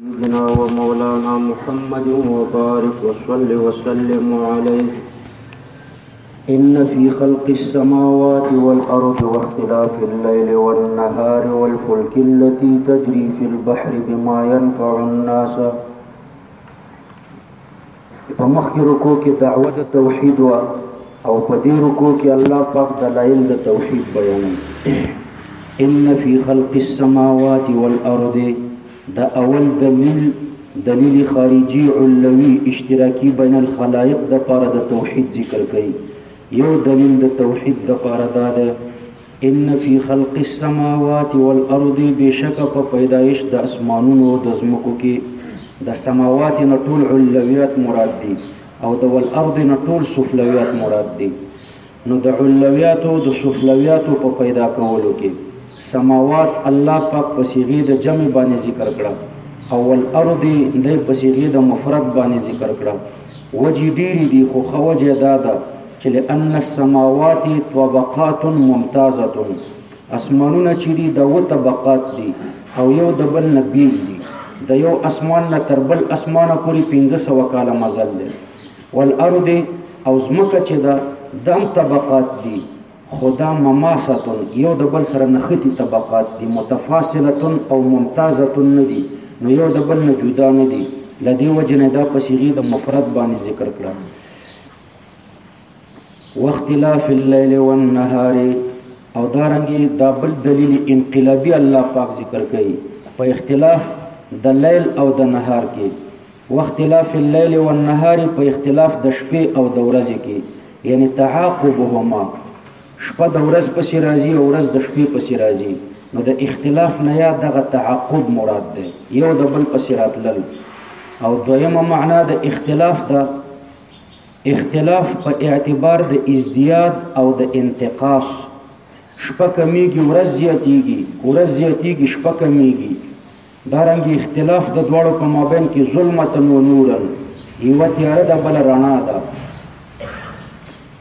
سيدنا ومولانا محمد وبارك وصل وسلم عليه إن في خلق السماوات والأرض واختلاف الليل والنهار والفلك التي تجري في البحر بما ينفع الناس په مخکې رکوع کې دعوه د توحید وه او په دې رکوع کې الله پاک دلایل د توحید بیانوي ان فی خلق السماوات والارض دا اول دلیل دلیل خارجي علوي اشتراکي بین الخلائق د پاره د توحید ذکر کوي یو دلیل د توحید د پاره دا ده ان فی خلق السماوات والارض بشک په پیدایش د اسمانونو د زمکو کې د سماوات نه ټول علویات مراد دي او د والارض نه ټول سفلویات مراد دي نو د علویات او د سفلویات په پیدا کولو کې سماوات الله پاک په صيغه د جمع باندې ذکر کړه او والارض د په صيغه د مفرد باندې ذکر کړه وجې ډېری دي خو خوجه دا ده چې لأن السماوات طبقات ممتازه اسمانونه چې دي د و طبقات دي او یو د بل نه بیل دي د یو اسمان نه تر بل اسمانه پورې 1500 کاله مزل دی والارض او زمکه چې ده دم طبقات دي خدا مماستون یو د بل سره نختی طبقات دي متفاصلتون او ممتازتون نه دي نو یو د بل نه جدا نه دي لدی وجنه دا په صيغه د مفرد باندې ذکر کړه واختلاف الليل والنهار او دارنګي دا بل دلیل انقلابي الله پاک ذکر کوي په اختلاف د لیل او د نهار کې واختلاف الليل والنهار په اختلاف د شپې او د ورځې کې یعنی تعاقبهما شپه د ورځ په سر راځي او ورځ د شپې په سر راځي نو د اختلاف نه یا دغه تعاقب مراد ده یو د بل په سر راتلل او دویمه معنا د اختلاف ده اختلاف په اعتبار د ازدیاد او د انتقاص شپه کمیږي ورځ زیاتیږي ورځ زیاتیږي شپه کمیږي دارنګ اختلاف د دواړو په مابین کې ظلمتن و نورن یو تیار د بل رڼا ده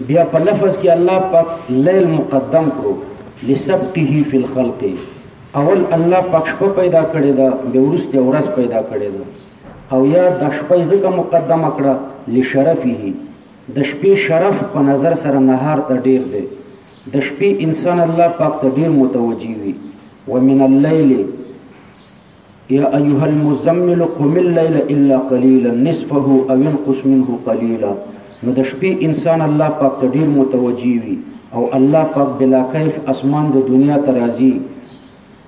بیا په لفظ کې الله پاک لیل مقدم کړو لسبقه فی الخلق اول الله پاک شپه پیدا کړی دا به ورسته ورځ پیدا کړی دا او یا د شپې ځکه مقدمه کړه لشرفه د شپې شرف په نظر سره نهار ته ډیر دی د شپې انسان الله پاک ته ډیر متوجي وي ومن الليل يا ايها المزمل قم الليل الا قليلا نصفه او ينقص منه قليلا نو د شپې انسان الله پاک ته ډیر متوجي وي او الله پاک بلا کیف اسمان د دنیا ترازی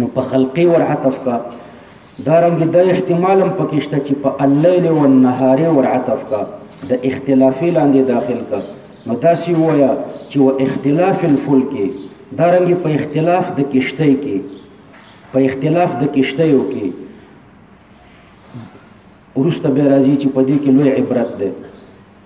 نو په خلقي ور عطف کا دا رنګ د احتمال هم پکشته چې په الليل او النهار ور عطف کا د اختلافي لاندې داخل کا نو داسې وایا چې و اختلاف الفلک دا رنګ په اختلاف د کشته کې په اختلاف د کشته یو کې ورسته به راځي چې په دې کې لوی عبرت ده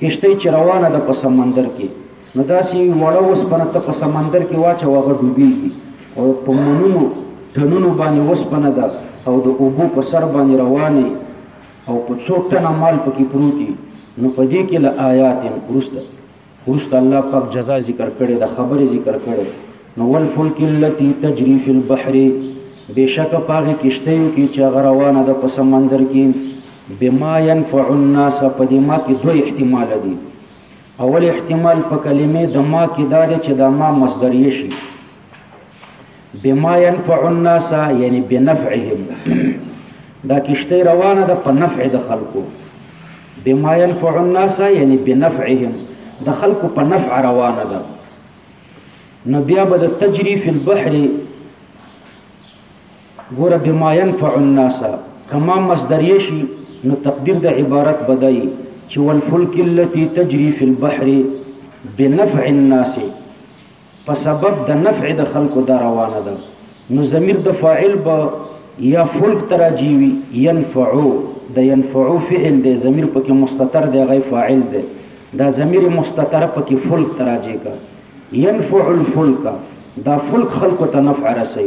کښتۍ چې روانه ده په سمندر کې نو داسې وړه وسپنه ته په سمندر کې واچوه هغه ډوبېږي او په منونو ټنونو باندې وسپنه ده او د اوبو په سر باندې روانې او په څو ټنه مال پکې پروت دي نو په دې کې له آیات وروسته وروسته الله پاک جزا ذکر کړي د خبرې ذکر کړي نو والفلک التي تجري في البحر بشک پاغه کشته یو کې چې روانه ده په سمندر کې بما ينفع الناس په دې ما کې دوه احتمال دي اول احتمال په کلمې د ما کې دا دی چې دا ما مصدریه شي بما ينفع الناس یعنی بنفعهم دا کشته روانه ده په نفع د خلکو بما ينفع الناس یعنی بنفعهم د خلکو په نفع روانه ده نو بیا به د تجری فی البحر ګوره بما ينفع الناس کما مصدریه شي نو تقدیر د عبارت بدای چې والفلک التي تجري في البحر بنفع الناس په سبب د نفع د خلکو دا روانه ده نو ضمیر د فاعل به یا فلک تراجی وی ينفعو د ينفعو فعل دی ضمیر پکې مستتر دی غي فاعل دی دا ضمیر مستتر پکې فلک تراجی کا ينفع الفلک دا فلک خلق ته نفع رسي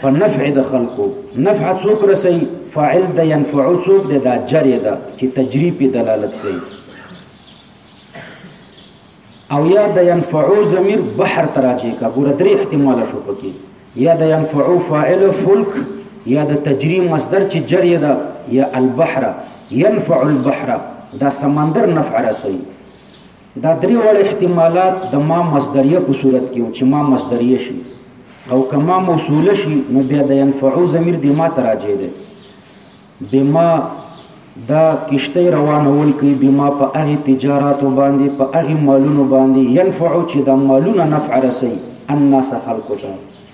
په نفع د خلکو نفع څوک رسي فاعل د ينفع څوک د دا جری ده چې تجری په دلالت کوي او یا د ينفع ضمیر بحر تراجه کا ګور درې احتمال شو پکې یا د ينفع فاعل فلک یا د تجری مصدر چې جری ده یا البحر ينفع البحر دا سمندر نفع رسي دا درې وړ احتمالات د ما مصدریه په صورت کې و چې ما مصدریه شي او که ما موصوله شي نو بیا د ينفعو ضمیر د ما ته راجع دی بما دا کشته روانول کوي بما په هغې تجاراتو باندې په هغې مالونو باندې ينفعو چې دا مالونه نفع رسوي الناس خلکو ته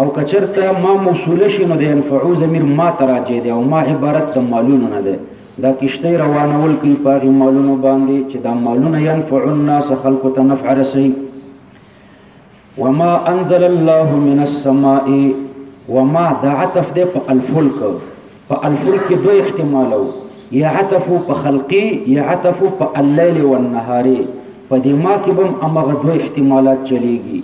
او کچرته ما موصوله شي نو د ينفعو ضمیر ما ته راجع دی او ما عبارت د مالونو نه دی دا کشته روانول کوي په هغې مالونو باندې چې دا مالونه ينفع الناس خلکو ته نفع رسوي وما انزل الله من السماء وما دا عطف دی په الفلک په الفلک کې دوه احتمالو یا عطف په خلقي یا عطف په الليل والنهار په دې ما کې هم هغه دوه احتمالات چلیږي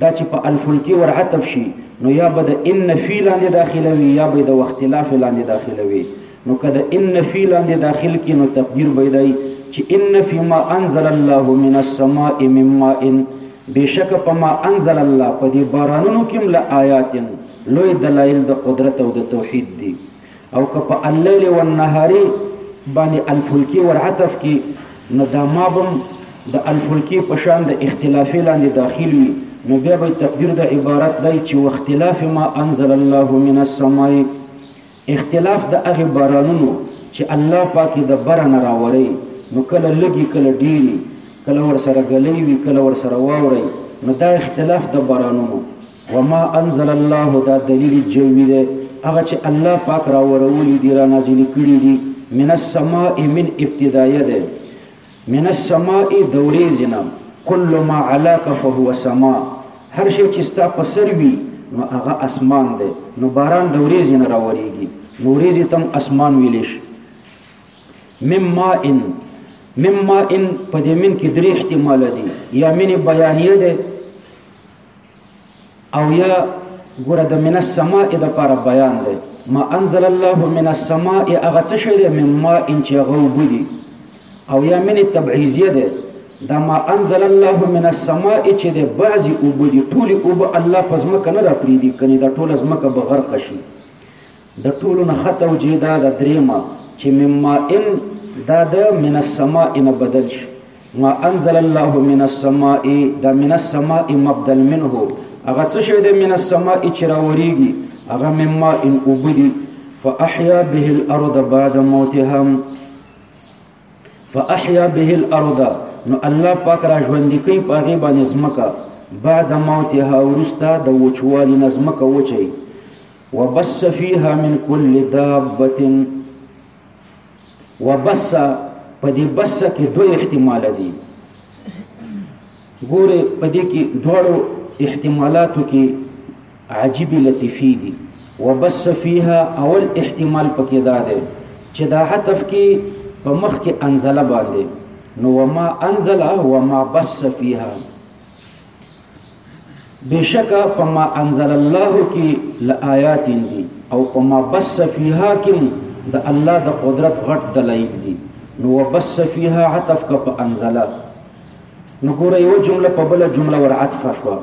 دا چې په الفلتی ور عطف شي نو یا به د ان فی لاندې داخله وي یا به د واختلاف لاندې داخله وي نو کله ان فی لاندې داخل کې نو تقدیر به دی چې ان فی ما انزل الله من السماء من ماء بشک په ما انزل الله په دې بارانونو کې مل آیات لوی دلایل د قدرت او د توحید دي او که په الليل والنهار باندې الفلکی ور عطف کی نو دا ما بم د الفلکی په شان د اختلاف لاندې داخل وي نو بیا به تقدیر د عبارت دی چې واختلاف ما انزل الله من السماء اختلاف د هغه بارانونو چې الله پاکي د برن راوري نو کله لګي کله ډيري کله ور سره غلي وي کله ور سره واوري نو دا اختلاف د بارانونو وما انزل الله دا دلیل جوی ده هغه چې الله پاک را ورولې دي را نازل کړي دي من السماء من ابتدایه ده من السماء دوریزنا کل ما علاک فهو سما هر شی چې ستا په سر وي نو هغه اسمان ده نو باران دوریزنا را وريږي نوریزي تم اسمان ویلش مما ان مما ان په دې من کې درې احتمال دي یا من بیانیه ده او یا ګوره د من السماء د لپاره بیان دی ما انزل الله من السماء هغه څه شی دی مما ان چې هغه وبدي او یا من تبعیزیه دی دا ما انزل الله من السماء چې دی بعضی وبدي ټولې وب الله پزما کنه را پریدي کني دا ټول زما که بغرق شي د ټولو نه ښه توجیه دا ده درېیمه چې من مائن دا د من السماء نه بدل شي ما انزل الله من السماء دا من السماء مبدل منه هغه څه شی د من السماء چې راوريږي هغه من ماء اوبدي فاحيا به الارض بعد موتها فاحيا به الارض نو الله پاک را ژوند کوي په هغه باندې زمکه بعد موتها ورستا د وچوالي نظمکه وچي وبس فيها من كل دابه وبس په دې بس کې دوه احتمال دي ګوره په دې کې دوړو احتمالاتو کې عجیب لطیفی دي وبس فيها اول احتمال پکې دا دی چې دا حتف کې په مخ کې انزله باندې نو وما انزل وما بس فيها بشکا پما انزل الله کی لآیات دی او پما بس فیها کی د الله د قدرت غټ دلایل دی نو وبس فیها عطف ک په انزل نو ګوره یو جمله په بل جمله ور عطف شو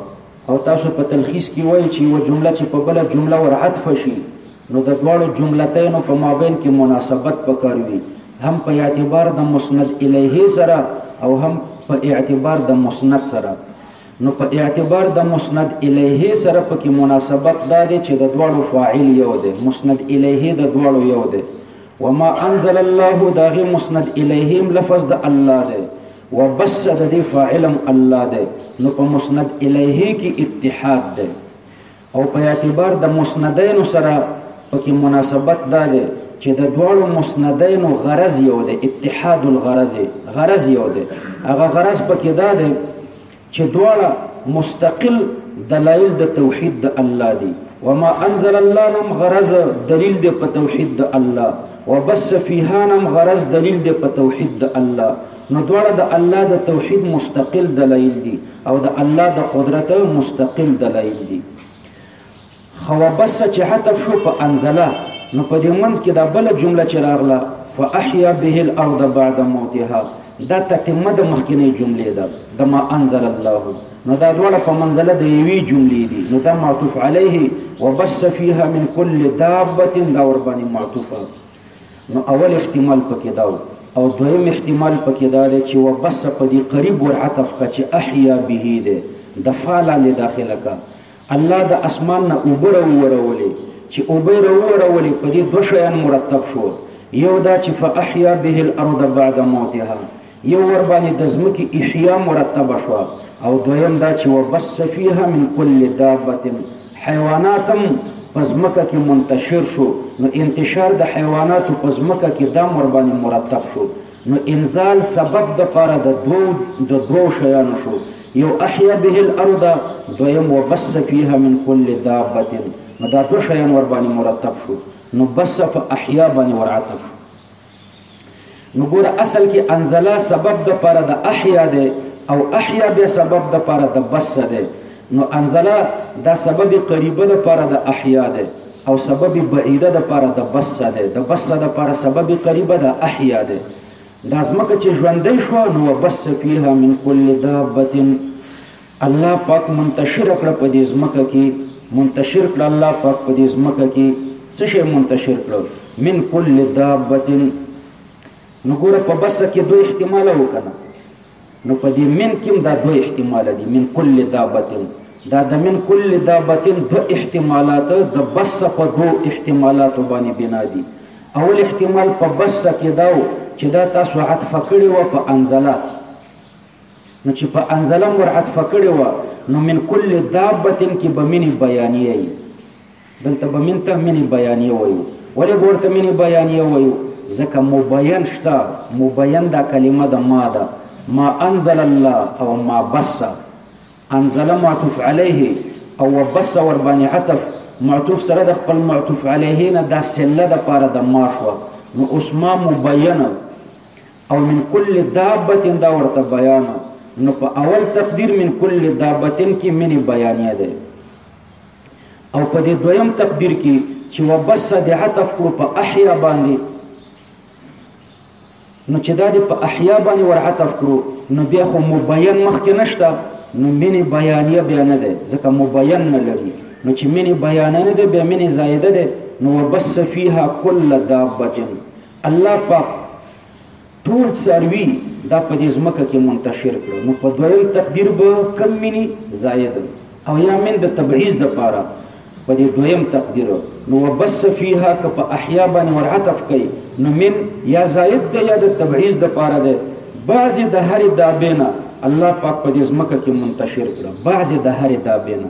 او تاسو په تلخیص کې وایي چې یو جمله چې په بل جمله ور عطف شي نو د دواړو جملتینو په مابین کې مناسبت پکار وي هم په اعتبار د مسند الیه سره او هم په اعتبار د مسند سره نو په اعتبار د مسند الیه سره په کې مناسبت دا دی چې د دواړو فاعل یو دی مسند الیه د دواړو یو دی وما انزل الله داغه مسند الیهم لفظ د الله دی وبس د دې فاعلم الله دی نو په مسند الیه کې اتحاد دی او په اعتبار د مسندینو سره پکې مناسبت دا دی چې د دواړو مسندینو غرض یو دی اتحاد الغرض غرض یو دی هغه غرض پکې دا دی چې دواړه مستقل دلایل د توحید د الله دی وما انزل الله نم غرض دلیل دی په توحید د الله وبس فيها نم غرض دلیل دی په توحید د الله نو دواړه د الله د توحید مستقل دلایل دي او د الله د قدرت مستقل دلایل دي خو بس چې حتف شو په انزله نو په دې منځ کې دا بل جمله چې راغله فاحيا به الارض بعد موتها دا تتمه د مخکنی جملې ده د ما انزل الله نو دا دواړه په منزله د یوې جملې دي نو دا معطوف عليه وبس فيها من كل دابه دا ور باندې معطوفه نو اول احتمال پکې دا و او دویم احتمال پکې دا دی چې وبس په دې قریب ور عطف کا چې احیا به دی د فا لاندې داخله کا الله د اسمان نه اوبه راوورولې چې اوبه راوورولې په دې دوه شیان مرتب شو یو دا چې فاحیا به الارض بعد موتها یو ور باندې د ځمکې احیا مرتب شو او دویم دا چې وبس فیها من کل دابه حیواناتم پزمکه کې منتشر شو نو انتشار د حیواناتو پزمکه کې دام ور باندې مرتب شو نو انزال سبب د پاره د دو د دو شیان شو یو احیا به الارض دویم وبس فیها من کل دابه نو دا دو شیان ور باندې مرتب شو نو بس فاحیا باندې ورعتب نو ګور اصل کې انزلا سبب د پر د احیا ده او احیا به سبب د پر د بس ده نو انزلا دا سبب قریبه د پر د احیا ده او سبب بعیده د پر د بس ده د بس د پر سبب قریبه د احیا ده دا زمکه چې ژوندې شو نو بس فيها من كل دابه الله پاک منتشر کړه په دې ځمکه کې منتشر کړه الله پاک په دې ځمکه کې څه شی منتشر کړو من کل دابه نو ګوره په بس کې دوه احتمال وکړه نو په دې من کې دا دوه احتمال دي من کل دابه دا د من کل دابه دوه احتمالات د بس په دوه احتمالات باندې بنا دي اول احتمال په بس کې داو چې دا تاسو عطف کړی و په انزله نو چې په انزلم ور حذف کړي و نو من کل دابتن کې بمنی بیانیه ای دلته بمن ته منی بیانیه وایو ولې ورته منی بیانیه وایو ځکه مبین شته مبین دا کلمه د ما ده ما انزل الله او ما بس انزل معطوف علیه او بس ور باندې عطف معطوف سره د خپل معطوف علیه نه دا سله د پاره د ما شو نو اوس ما مبینه او من کل دابتن دا ورته بیان نو په اول تقدیر من کل دابتن کې من بیانیه ده او په دې دویم تقدیر کې چې وبس د عطف کړو په احیا باندې نو چې دا دې په احیا باندې ور عطف کړو نو بیا خو مبین مخکې نشته نو من بیانیه بیا نه ده ځکه مبین نه لري نو چې من بیانیه نه ده بیا من زائده ده نو وبس فیها کل دابتن الله پاک ټول څاروي دا په دې ځمکه کې منتشر کړو نو په دویم تقدیر به کم مني زائد او یا من د تبعیض د پاره په دې دویم تقدیر نو وبس فیها که په احیا باندې ورعطف کوي نو من یا زائد ده یا د تبعیض د پاره ده بعضې د هرې دابې نه الله پاک په دې ځمکه کې منتشر کړه بعضې د هرې دابې نه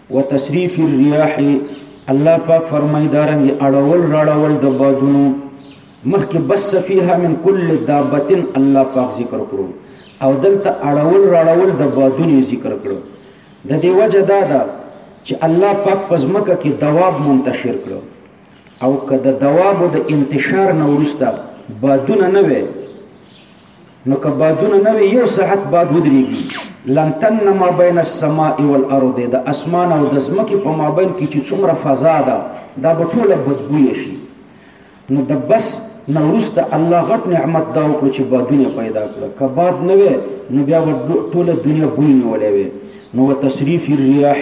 وتصریف الرياح الله پاک فرمای دارنګ اړول راړول د بادونو مخکې بس فيها من كل دابه الله پاک ذکر کړو او دلته اړول راړول د بادونو ذکر کړو د دې وجه دا ده چې الله پاک پزمکه کې دواب منتشر کړو او که د دواب د انتشار نه ورسته بادونه نه وي نو که بادونه نه وي یو ساعت باد ودرېږي لن تن ما بین السماء والارض د اسمان او د ځمکې په مابین کې چې څومره فضا ده دا به ټوله بدبویه شي نو د بس نه وروسته الله غټ نعمت دا وکړو چې بادونه پیدا کړه که باد نه وي نو بیا به ټوله دنیا بوی نیولی وي نو وتصریف الریاح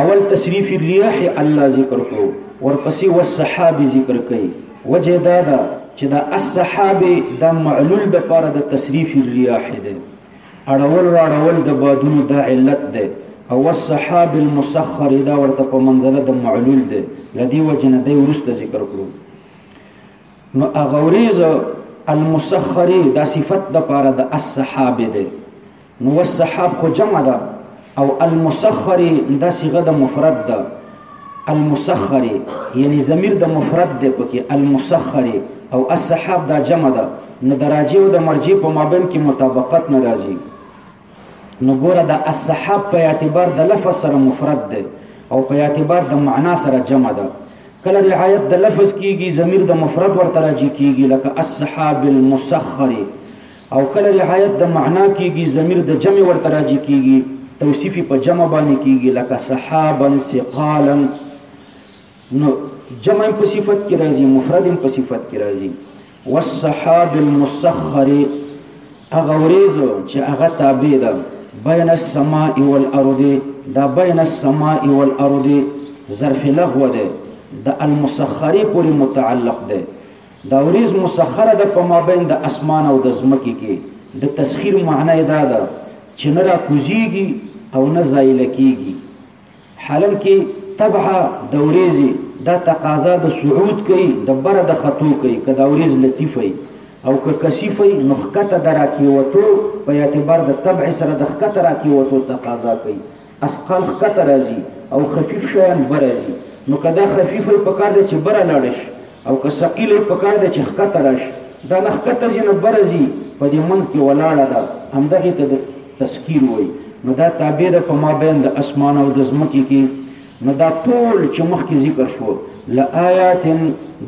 اول تصریف الرياح الله ذکر کو ورپسې والسحاب ذکر کوي وجه دا ده چې دا السحاب د معلول د پاره د تصریف الرياح ده اړول راړول د بادونو د علت ده او السحاب المسخر دا ورته په منزله د معلول ده لدی وجنه دی ورسته ذکر کړو نو اغوریز المسخری دا صفت د پاره د السحاب ده نو والسحاب خو جمع ده او المسخر دا صيغه د مفرد ده المسخر یعنی ضمیر د مفرد ده پکې المسخر او السحاب دا جمع ده نو دراجه او د مرجع په مابین کې مطابقت ناراضي نو ګوره د السحاب په اعتبار د لفظ سره مفرد ده او په اعتبار د معنا سره جمع ده کله رعایت د لفظ کیږي ضمیر د مفرد ورته راځي کیږي لکه السحاب المسخر او کله رعایت د معنا کیږي ضمیر د جمع ورته راځي کیږي توصیف په جمع باندې کیږي لکه صحابا ثقالا نو جمع په صفت کې راځي مفرد په صفت کې راځي والصحاب المسخر هغه ورېز چې هغه تابع ده بین السماء والارض دا بین السماء والارض ظرف لغو ده د المسخری پورې متعلق ده دا وریز مسخره ده په مابین د اسمان او د ځمکې کې د تسخیر معنی دا ده چې نه را کوزیږي او نه زایل کیږي حالم کې تبعه د وریزې دا تقاضا د صعود کوي د بره د خطو کوي که دا وریز لطیفه او که کثیفه نو ښکته د راکېوتو په اعتبار د تبع سره د ښکته راکېوتو تقاضا کوي اسقال ښکته راځي او خفیف شیان به راځي نو که دا خفیف وي پکار دی چې بره لاړ شي او که ثقیل وي پکار دی چې ښکته راشي دا نه ښکته ځي نه بره ځي په دې منځ کې ولاړه ده همدغې ته د تسکیر وایي نو دا تابع ده په مابین د اسمان او د ځمکې کې نو دا ټول چې مخکې ذکر شو لآیات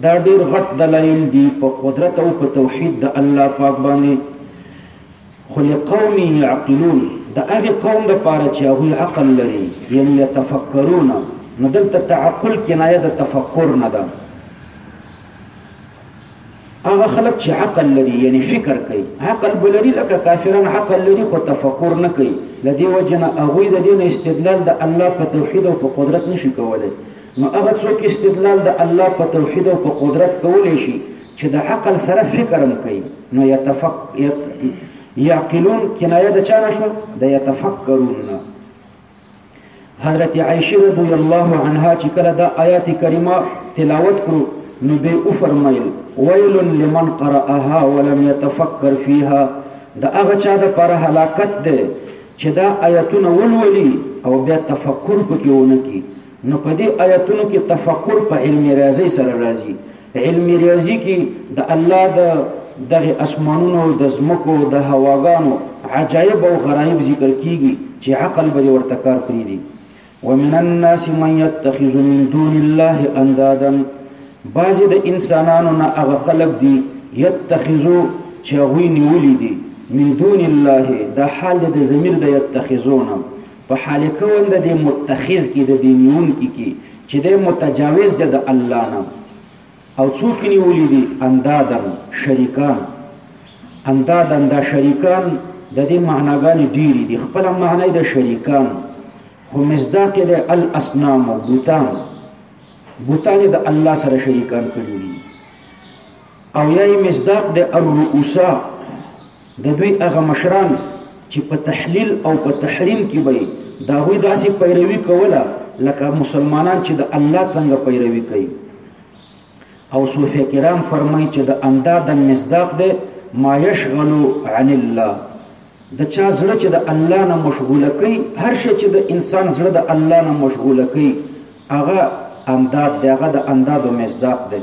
دا ډېر غټ دلایل دي په قدرت او په توحید د الله پاک باندې خو لقومه يعقلون د هغه قوم د پاره چې هغه عقل لري یعنی يتفکرون نو دلته تعقل کنایه د تفکر نه ده هغه خلک چې عقل لري یعنی فکر کوي عقل بلري لکه کافران عقل لري خو تفکر نه کوي لدی وجنه هغه د دین استدلال د الله په توحید او په قدرت نشي کولای نو هغه څوک استدلال د الله په توحید او په قدرت کولای شي چې د عقل سره فکر هم کوي نو يتفق يعقلون کنایه د چا نشو د يتفکرون حضرت عائشه رضی الله عنها چې کله دا آیات کریمه تلاوت کړو نو به او فرمایل ویل لمن قرأها ولم يتفکر فيها دا هغه چا د پر هلاکت ده چې دا آیاتونه ولولي او بیا تفکر پکې ونه کی نو په دې آیاتونو کې تفکر په علم ریاضي سره راځي علم ریاضي کې د الله د دغه اسمانونو د زمکو د هواګانو عجایب او غرایب ذکر کیږي چې عقل به ورته کار کوي دي ومن الناس من يتخذ من دون الله اندادا بعض د انسانانو نه هغه خلق دي يتخذو چې غوي نیولې دي من دون الله د حال د زمير د يتخذونه په حال کول د دې متخذ کې د دې نیونکي کې چې د متجاوز د الله نه او څوک نیولې دي اندادن شریکان اندادن دا شریکان د دې معناګانې ډېری دي خپل معنی د شریکان خو مصداق د الاصنام او بوتان بوتان د الله سره شریکان کړی دي او یا یې مصداق د الرؤسا د دوی هغه مشران چې په تحلیل او په تحریم کې به دا وی داسې پیروي کوله لکه مسلمانان چې د الله څنګه پیروي کوي او صوفیا کرام فرمایي چې د انداد مصداق ده ما یشغل عن الله د چا زړه چې د الله نه مشغوله کوي هر شي چې د انسان زړه د الله نه مشغوله کوي هغه انداد دی هغه د انداد او مصداق دی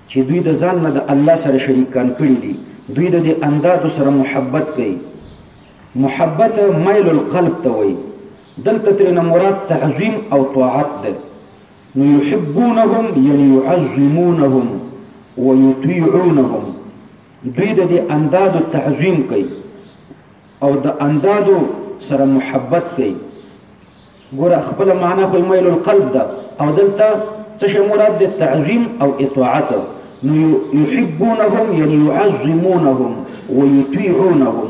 چې دوی د ځان نه د الله سره شریکان کړي دي دوی د دې اندادو سره محبت کوي محبت مایل القلب ته وایي دلته ترنه مراد تعظیم او طاعت ده نو یحبونهم یعنی یعظمونهم ویطیعونهم دوی د دې اندادو تعظیم کوي او د اندادو سره محبت کوي ګوره خپل معنا خو میل القلب ده او دلته څه شی مراد د تعظیم او اطاعت نو یحبونهم یعنی يعظمونهم ويطيعونهم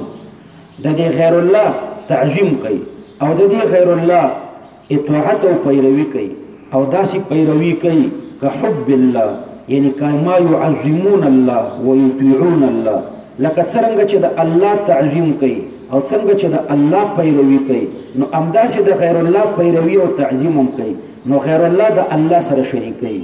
د دې غیر الله تعظیم کوي او د دې غیر الله اطاعت او پیروي کوي او داسې پیروي کوي که حب الله یعنی کما يعظمون الله ويطيعون الله لکه څنګه چې د الله تعظیم کوي او څنګه چې د الله پیروي کوي نو امداسې د غیر الله پیروي او تعظیم هم کوي نو غیر الله د الله سره شریک کوي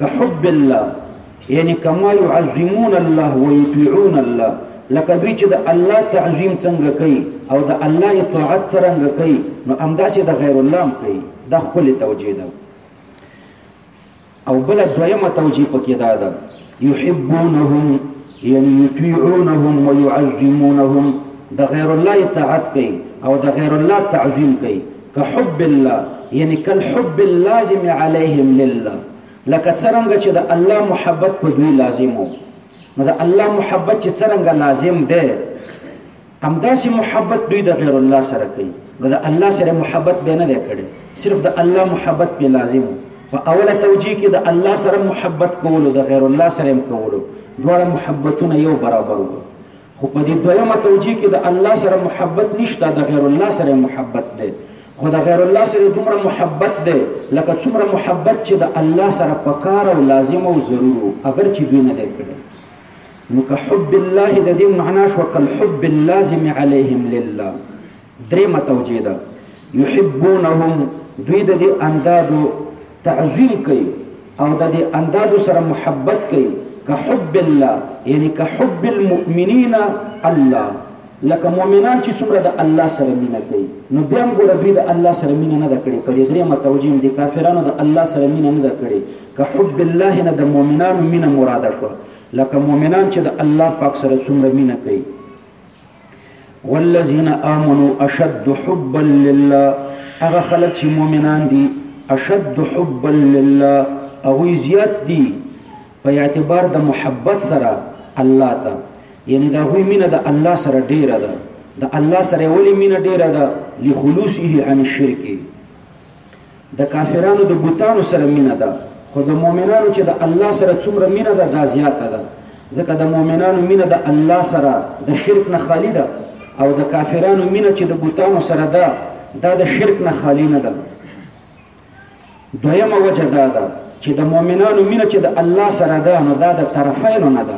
کحب الله یعنی کما يعظمون الله ويطيعون الله لکه دوی چې د الله تعظیم څنګه کوي او د الله اطاعت څنګه کوي نو امداسې د غیر الله هم کوي دا خپل توجیه ده او بل دویمه توجیه پکې دا ده یحبونهم یعنی یطیعونهم ویعظمونهم د غیر الله اطاعت کوي او د غیر الله تعظیم کوي کحب الله یعنی کل حب اللازم علیهم لله لکه څنګه چې د الله محبت په دوی لازم وو نو د الله محبت چې څنګه لازم ده همداسې محبت دوی د غیر الله سره کوي نو د الله سره محبت به نه کړي صرف د الله محبت په لازم وو په اوله توجیه کې د الله سره محبت کولو د غیر الله سره هم کولو دواړه محبتونه یو برابر وو خو په دې دویمه توجیه کې د الله سره محبت نشته د غیر الله سره محبت دی خو د غیر الله سره دومره محبت دی لکه څومره محبت چې د الله سره پکار او لازم او ضرور اگر چې دوی نه دی کړی نو که حب الله د دې معنا شو کل حب اللازم علیهم لله درېمه توجیه ده یحبونهم دوی د دې اندادو تعظیم کوي او د دې اندادو سره محبت کوي که حب الله یعنی که حب المؤمنین الله لکه مؤمنان چې څومره د الله سره مینه کوي نو بیا هم ګوره دوی د الله سره مینه نه ده کړې په دې درېیمه توجیم دي کافرانو د الله سره مینه نه ده کړې که حب الله نه د مؤمنانو مینه مراده شوه لکه مؤمنان چې د الله پاک سره څومره مینه کوي والذین آمنو اشد حبا لله هغه خلک چې مؤمنان دي اشد حبا لله هغوی زیات دي په اعتبار د محبت سره الله ته یعنی د هغوی مینه د الله سره ډیره ده د الله سره ولې مینه ډیره ده لخلوصه عن الشرک د کافرانو د بوتانو سره مینه ده خو د مؤمنانو چې د الله سره څومره مینه ده دا زیاته ده ځکه د مؤمنانو مینه د الله سره د شرک نه خالی ده او د کافرانو مینه چې د بوتانو سره ده دا د شرک نه خالی نه ده دویمه وجه دا ده چې د مؤمنانو مینه چې د الله سره ده نو دا د طرفینو نه ده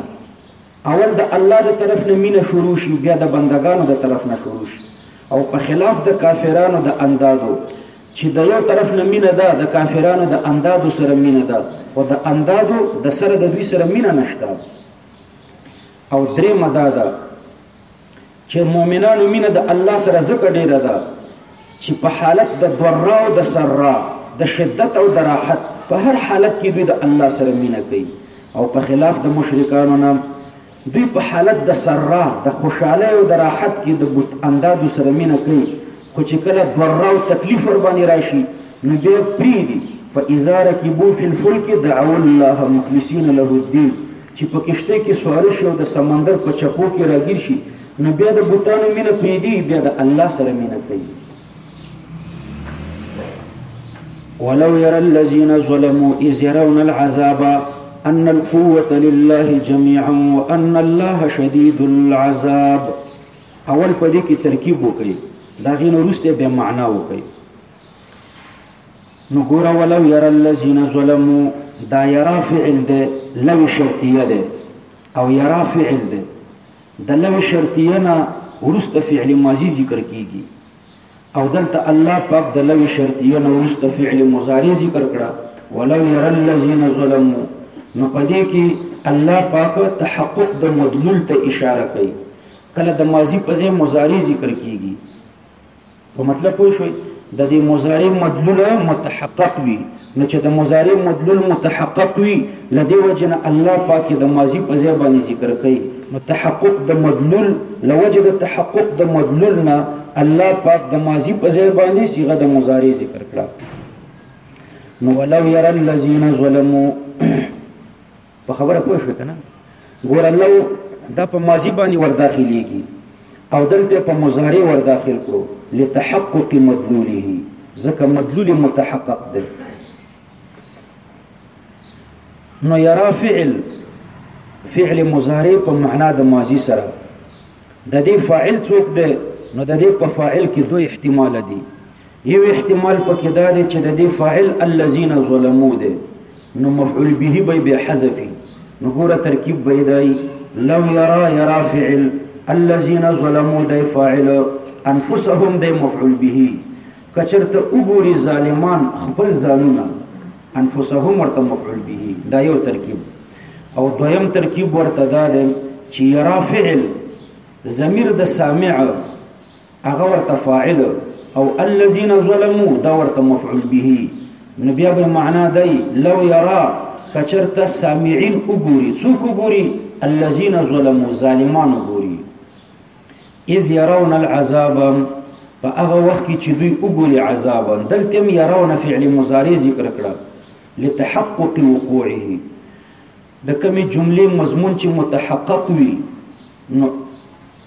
اول د الله د طرف نه مینه شروع شي بیا د بندګانو د طرف نه شروع شي او په خلاف د کافرانو د اندادو چې د یو طرف نه مینه ده د کافرانو د اندادو سره مینه ده او د اندادو د سره د دوی سره مینه نشته او درې مداده چې مؤمنانو مینه د الله سره ځکه ډیره ده چې په حالت د ضرا او د سرا د شدت او د راحت په هر حالت کې دوی د الله سره مینه کوي او په خلاف د مشرکانو نه دوی په حالت د سرا د خوشاله او د راحت کې د بت اندادو سره مینه کوي خو چې کله ضره او تکلیف ورباندې راشي نو بیا پریدي فاذا رکبوا فی الفلک دعوا الله مخلصین له الدین چې په کشته کې سوار شي او د سمندر په چپو کې راګیر شي نو بیا د بوتانو مینه پریدي بیا د الله سره مینه کوي ولو يرى الذين ظلموا إذ يرون العذاب أن القوة لله جميعا وأن الله شديد العذاب اول په دې کې ترکیب وکړي دا غي نو رسته به معنا وکړي نو ګور ولو ير الذين ظلموا دا يرا فعل ده لو شرطيه ده او يرا فعل ده د لو شرطيه نه ورسته فعل ماضي ذکر کیږي او دلته الله پاک د لوي شرطیه نه وروسته فعل مضارع ذکر کړه ولو ير الذين ظلموا نو پدې کې الله پاک تحقق د مدلول ته اشاره کوي کله د ماضی په ځای مضارع ذکر کیږي په مطلب پوه شئ د دې مضارع مدلول متحقق وي نو چې د مضارع مدلول متحقق وي له دې وجې نه الله پاک یې د ماضي په ځای باندې ذکر کوي نو تحقق د مدلول له وجې د تحقق د مدلول نه الله پاک د ماضي په ځای باندې صيغه د مضارع ذکر کړه نو ولو ير الذين ظلموا په خبره پوه شوې کنه ګوره لو دا په ماضی باندې ور داخليږي او دلته په مضارع ور داخل کړو لتحقق مدلوله ځکه مدلول متحقق دی نو یرا فعل فعل مضارع په معنا د ماضی سره د دې فاعل څوک دی نو د دې په فاعل کې دوه احتمال دي یو احتمال پکې دا دی چې د دې فاعل الذين ظلموا دی نو مفعول به به به حذف نو ګوره ترکیب به دی لو یرا یرا فعل الذين ظلموا دی فاعل انفسهم دی مفعول به کچرته وګوري ظالمان خپل ځانونه انفسهم ورته مفعول به دا یو ترکیب او دویم ترکیب ورته دا دی چې یرا فعل ضمیر د سامع هغه ورته فاعل او الذين ظلموا دا ورته مفعول به نو بیا به معنا دی لو یرا کچرته سامعين وګوري څوک وګوري الذين ظلموا ظالمان وګوري اذ يرون العذاب په هغه وخت کې چې دوی وګوري عذاب دلته هم يرون فعل مضارع ذکر کړه لتحقق وقوعه د کومې جملې مضمون چې متحقق وي نو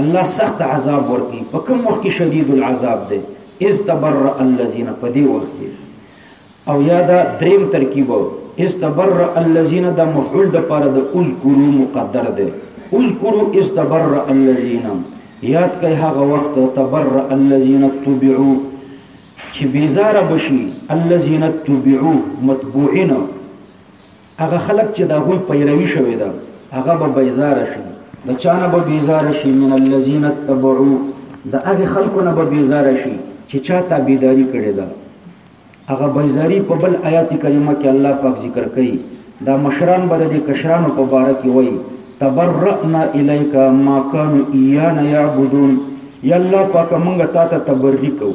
الله سخت عذاب ورکي په کوم وخت کې شدید العذاب دی اذ تبرأ الذين په دې وخت کې او یا دا دریم ترکیب استبر الذين دا مفعول د پاره د اذکرو مقدر ده اذکرو استبر الذين یاد کای هغه وخت تبر الذين تبعوا چې بیزار بشي الذين تبعوا متبوعين هغه خلک چې دا غوي پیروي شوې ده هغه به بیزار شي د چانه به بیزار شي من الذين اتبعوا د هغه خلکو نه به بیزار شي چې چا تابعداري کړې ده هغه بیزاری په بل آیات کریمه کې الله پاک ذکر کوي دا مشران به د کشرانو په باره کې وایي تبرأنا الیک ما كانوا ایانا یعبدون یا الله پاک مونږ تا ته تبرئ کوو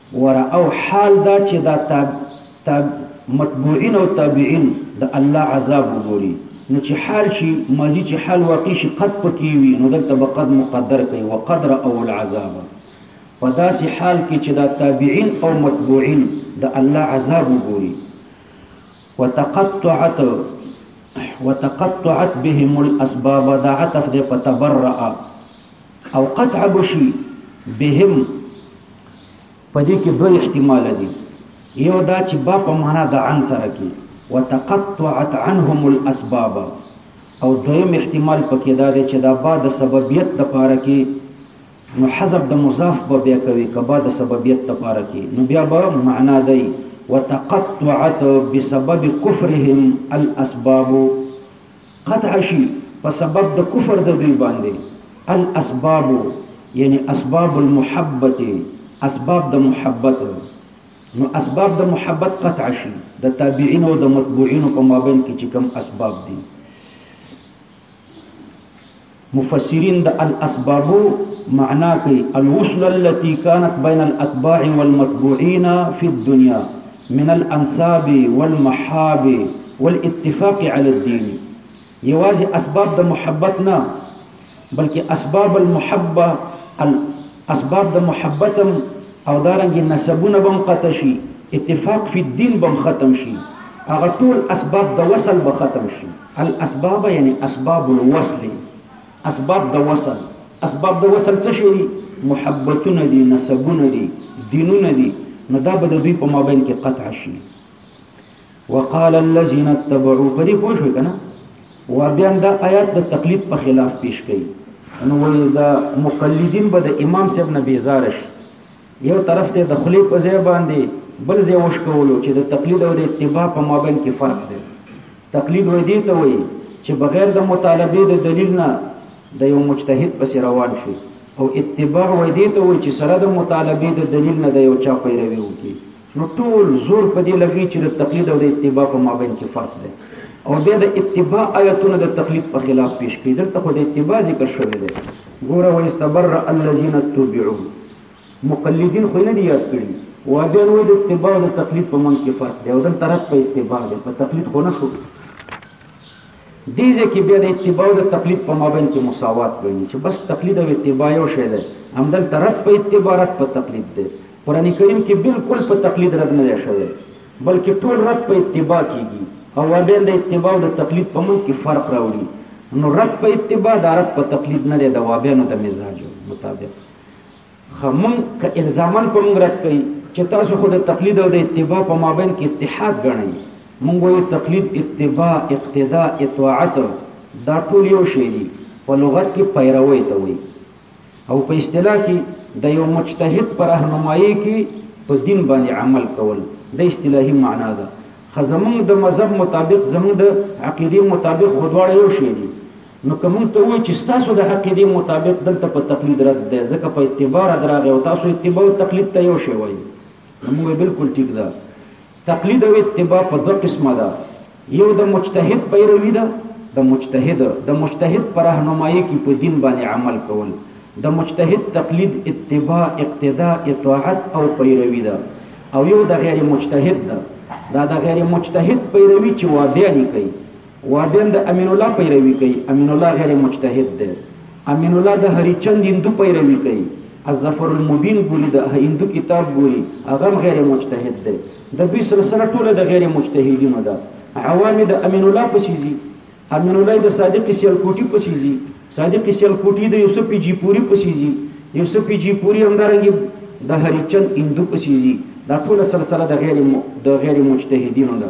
وره او حال دا چه دا تاب تاب متبوعین او تابعین د الله عذاب وګوری نو چه حال شی ماضی چه حال واقع شی قد پکی وی نو دلته به قد مقدر کړی وقد راو العذاب په داسی حال کی چه دا تابعین او متبوعین د الله عذاب وګوری وتقطعت وتقطعت بهم الاسباب دا عطف دی په تبرأ او قطع بشي بهم په دې کې دوه احتمال دي یو دا چې با په معنا د عن سره کې وتقطعت عنهم الاسباب او دویم احتمال پکې دا دی چې دا با د سببیت د پاره کې نو حذف د مضاف به بیا کوي کبا د سببیت د پاره کې نو بیا به معنا دی وتقطعت بسبب كفرهم الاسباب قطع شي په سبب د کفر د دوی باندې الاسباب یعنی اسباب المحبت اسباب د محبت نو اسباب د محبت قطع شي د تابعین او د متبوعین په مابین کې چې کوم اسباب دي مفسرین د الاسباب معنا کوي الوصل التي كانت بين الاتباع والمتبوعين في الدنيا من الانساب والمحاب والاتفاق على الدين يوازي اسباب د محبتنا بلکې اسباب المحبه اسباب د محبت هم او دارنګ نسبونه بم قطع شي اتفاق فی الدین بم ختم شي هغه ټول اسباب د وصل به ختم شي الاسباب یعنی اسباب الوصل اسباب د وصل اسباب د وصل څه شي محبتونه دي نسبونه دي دینونه دي نو دا به د دوی په مابین کې قطع شي وقال الذين اتبعوا په دې پوه شو کنه و بیا دا آیات د تقلید په خلاف پیش کړي نو وای دا مقلدین به د امام صاحب نه بیزار شي یو طرف ته د خلی په ځای باندې بل ځای وشکولو چې د تقلید او د اتباع په مابین کې فرق دی تقلید وای دی ته وای چې بغیر د مطالبه د دلیل نه د یو مجتهد پس روان شي او اتباع وای دی ته وای چې سره د مطالبه د دلیل نه د یو چا پیروي وکړي نو ټول زور په دې لګوي چې د تقلید او د اتباع په مابین کې فرق دی او بیا د اتباع آیتونه د تقلید په خلاف پیش کړي دلته خو د اتباع ذکر شوی دی ګوره واستبرأ الذین تبعوا مقلدین خو نه دی یاد کړی و بیا نو د اتباع او د تقلید په منځ کې فرق دی او دلته رد په اتباع دی په تقلید خو نه شو دې ځای کې بیا د اتباع او د تقلید په مابین کې مساوات ګڼي چې بس تقلید او اتباع یو شی دی همدلته رد په اتباع رد په تقلید دی قرآن کریم کې بالکل په تقلید رد نه دی شوی بلکې ټول رد په اتباع کیږي او وابین د اتباع او د تقلید په منځ کې فرق راوړي نو رد په اتباع دا رد په تقلید نه دی د وابینو د مزاج مطابق خه مونږ که الزامن په مونږ رد کوي چې تاسو خو د تقلید او د اتباع په مابین کې اتحاد ګڼئ مونږ وایو تقلید اتباع اقتداء اطاعت دا ټول یو شی دي په لغت کې پیروي ته وایي او په اصطلاح کې د یو مجتهد پر رهنمایي کې په دین باندې عمل کول د اصطلاحي معنا ده خزمون د مذهب مطابق زمون د عقیده مطابق خودواړه یو شی دي نو که موږ ته ووایي چې ستاسو د عقیدې مطابق دلته په تقلید رد دی ځکه په اتباع رد راغی او تاسو اتباع او تقلید ته یو شی وایي نو موږ بالکل ټیک ده تقلید او اتباع په دوه قسمه ده یو د مجتهد پیروي ده د مجتهد د مجتهد پر راهنمایي کې په دین باندې عمل کول د مجتهد تقلید اتباع اقتداء اطاعت او پیروي ده او یو د غیر مجتهد ده دا د غیر مجتهد پیروي چې وابیا لیکي وابیان د امین الله پیروي کوي امین الله غیر مجتهد دی امین الله د هری چند هندو پیروي کوي الظفر المبین ګوري د هندو کتاب ګوري هغه غیر مجتهد دی د دوی سلسله ټوله د غیر مجتهدینو ده عوام د امین الله پسیزي امین الله د صادق سیالکوټي پسیزي صادق سیالکوټي د یوسف جیپوري پسیزي یوسف جیپوري همدارنګه د هریچن هندو پسیزي دا ټوله سلسله د غیر د غیر مجتهدینو ده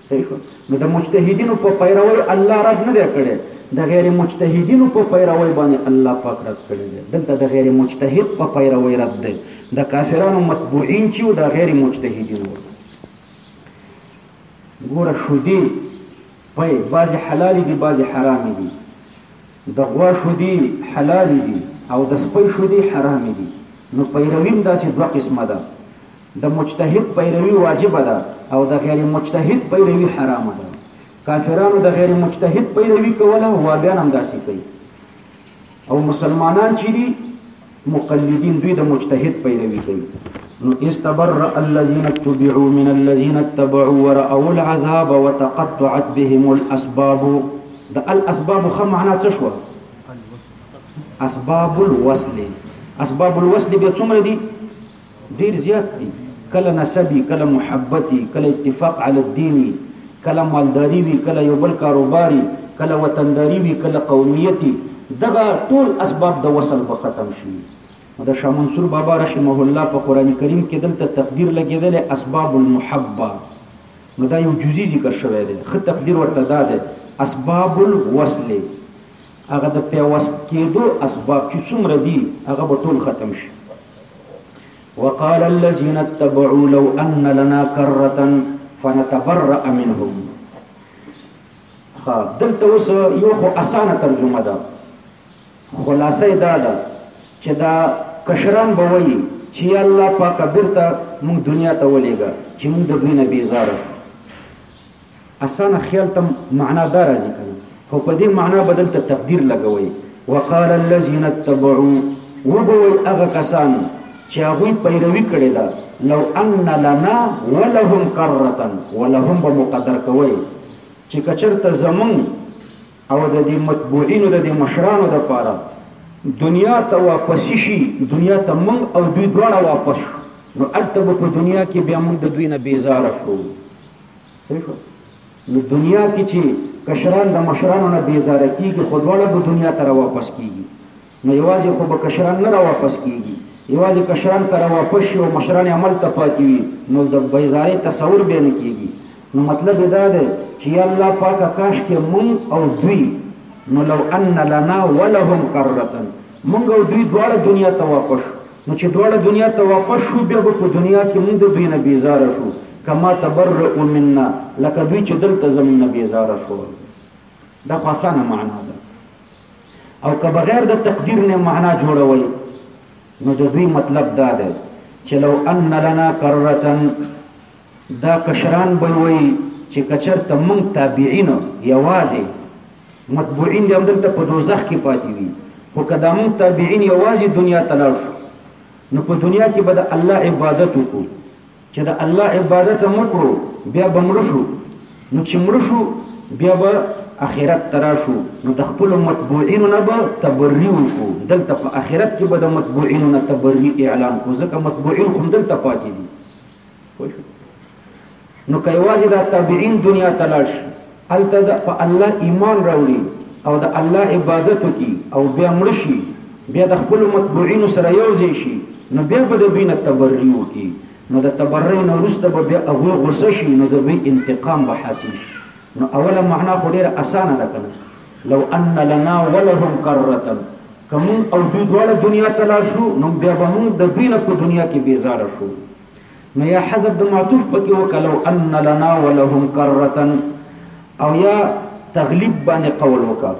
صحیح شو نو د مجتهدینو په پیروي الله رد نه دی کړی د غیر مجتهدینو په پیروي باندې الله پاک رد کړی دی دلته د غیر مجتهد په پیروي رد دی د کافرانو متبوعین چې او د غیر مجتهدینو ګوره شودي پي بعضې حلالې دي بعضې حرامې دي د غوا شودي حلالې دي او د سپۍ شودي حرامې دي نو پیروي هم داسې دوه قسمه ده د مجتهد پیروي واجبه ده او د غیر مجتهد پیروي حرامه ده. کافرانو د غیر مجتهد پیروي کوله، وابیان هم داسې کوي او مسلمانان چې دي مقلدین دوی د مجتهد پیروي کوي. نو استبرأ الذين اتبعوا من الذين اتبعوا ورأوا العذاب وتقطعت بهم الاسباب د الاسباب خه معنا څه شو اسباب الوصل اسباب الوصل به څومره دي ډیر زیات دي کله نسبی کله محبتي کله اتفاق علی الدینی کله مالداری وی کله یو بل کاروباري کله وطنداری وی کله قومیتی دغه ټول اسباب د وصل به ختم شي د شاه منصور بابا رحمه الله په قران کریم کې دلته تقدیر لګیدل اسباب المحبه نو دا یو جزئی ذکر شوی دی خو تقدیر ورته دا دی اسباب الوصل هغه د پیوست کېدو اسباب چې څومره دي هغه به ټول ختم شي وقال الذين اتبعوا لو ان لنا كره فنتبرأ منهم ها دلته اوس یو خو اسانه ترجمه ده خلاصه دا ده چې دا کشران به وایي چې الله پاک بیرته موږ دنیا ته ولېږه چې موږ د دوی نه بیزاره اسانه خیال ته معنا دا راځي کنه خو په دې معنا بدل ته تقدیر لګوي وقال الذين اتبعوا وبوي هغه کسان چې هغه پیروي کړې ده لو ان لنا ولهم قرتن ولهم به مقدر کوي چې کچرته زمون او د دې متبوعینو د دې مشرانو د پاره دنیا ته واپس شي دنیا ته مونږ او دوی دواړه واپس شو نو الته په دنیا کې بیا مونږ د دوی نه بیزار شو پرېښوده نو دنیا کې چې کشران د مشرانو نه بیزاره کیږي خو دواړه به دنیا ته راواپس کیږي نو یوازې خو به کشران نه راواپس کیږي یوازې کشران که راواپس شي او مشران عمل ته پاتې وي نو د بیزارې تصور به نه کیږي نو مطلب یې دا دی چې یا الله پاکه کاش کې مونږ او دوی نو لو ان لنا ولهم کرتن مونږ او دوی دواړه دنیا ته واپس شو، نو چې دواړه دنیا ته واپس شو بیا به په دنیا کې مونږ د دوی نه بیزاره شو، کما تبرؤ منا، لکه دوی چې دلته زمونږ نه بیزاره شول. دا خو اسانه معنا ده. او که بغیر د تقدیر نه معنا جوړوئ نو د دوی مطلب دا دی چې لو ان لنا کرتن دا کشران به ویل چې که چرته موږ تابعین یوازې متبوعین دې همدلته په دوزخ کې پاتې وي خو که دا موږ تابعین یوازې دنیا ته لاړ شو نو په دنیا کې به د الله عبادت وکړو چې د الله عبادت هم وکړو بیا به مړ شو نو چې مړ شو بیا به اخرت ته راشو نو د خپلو متبوعینو نه به تبري وکړو دلته په اخرت کې به د متبوعینو نه تبري اعلان کړو ځکه متبوعین خو همدلته پاتې دي نو که یوازې دا تابعین دنیا ته لاړ شي هلته د په الله ایمان راوړي او د الله عبادت وکړي او بیا مړ شي بیا د خپلو متبوعینو سره یو ځای شي نو بیا به د دوی نه تبري وکړي نو د تبري نه وروسته به بیا هغوی غوسه شي نو د دوی انتقام به حاصل شي نو اوله معنا خو ډېره اسانه ده که نه لو ان لنا ولهم کرة که مونږ او دوی دواړه دنیا ته لاړ شو نو بیا به مونږ د دوی نه په دنیا کې بیزاره شو نو یا حذف د معطوف پکې وکړه لو ان لنا ولهم کرة او یا تغلیب باندې قول وکړه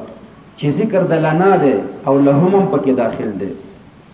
چې ذکر د لنا ده او لهم هم پکې داخل ده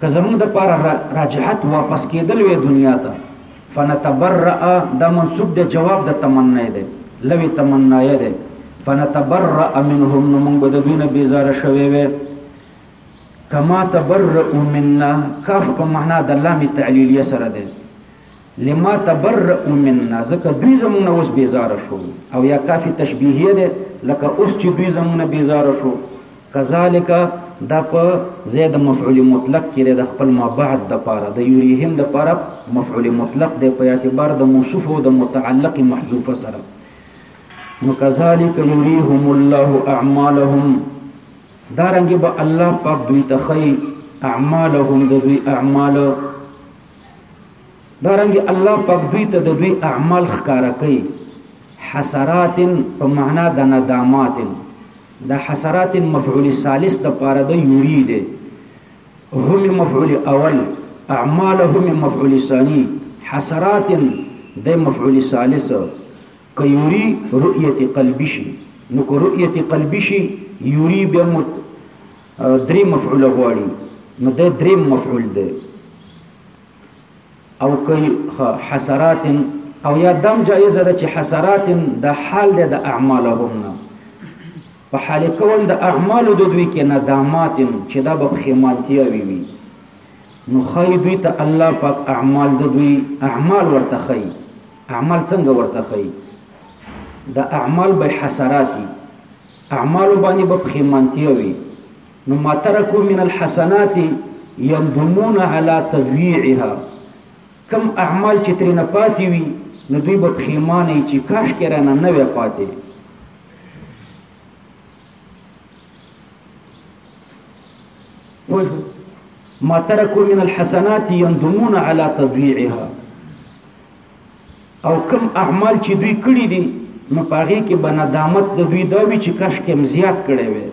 که زمونږ د پاره راجحت واپس کېدل وي دنیا ته فنتبرأ دا منصوب دی جواب د تمنا دی لوی تمنا یې دی فنتبرأ منهم نو موږ به د دوی نه بیزاره شوی وي کما تبرأ منا کاف په معنا د لام تعلیلیه سره دی لما تبرؤ منا ځکه دوی زمونه اوس بیزاره شو او یا کافی تشبیهیه ده لکه اوس چې دوی زمونه بیزاره شو کذالک دا په زید مفعول مطلق کې د خپل ما بعد د پاره د یریهم د پاره مفعول مطلق دی په اعتبار د موصوف او د متعلق محذوف سره نو کذالک یریهم الله اعمالهم دارنګ به الله پاک دوی تخی اعمالهم د دوی اعمال دارنګ الله پاک دوی ته د دوی اعمال ښکارا کوي حسرات په معنا د ندامات د حسرات مفعول ثالث د پاره د یرید هم مفعول اول اعمالهم مفعول ثانی حسرات د مفعول ثالث کيوري رؤيه قلبي شي نو رؤيه قلبي شي يوري به هغه درې مفعول غواړي نو د درې مفعول دی او کوي حسرات او یا دم جایز ده چې حسرات د حال د اعمالهم نه په حال کول د اعمال د دوی کې ندامات چې دا به پښیمانتیا وي وي نو خی دوی ته الله پاک اعمال د دوی اعمال ورته خی اعمال څنګه ورته خی د اعمال به حسراتي اعمالو باندې به پښېمانتیا وي نو ما ترکو من الحسنات یندمون علی تضییعها کم اعمال چې ترې نه پاتې وي نو دوی به پښېمانه وي چې کاشکې رانه نه وی پاتې ما ترکو من الحسنات یندمون علی تضییعها او کم اعمال چې دوی کړی دي نو پاغي کې بندامت د دوی دا وی چې کاش کې زیات کړي وي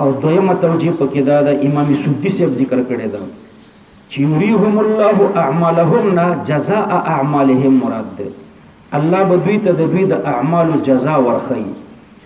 او دویمه توجیه پکې دا د امام سودی صاحب ذکر کړی دا چې یریهم الله اعمالهم نا جزاء اعمالهم مراد ده الله به دوی ته د دوی د اعمالو جزاء ورخی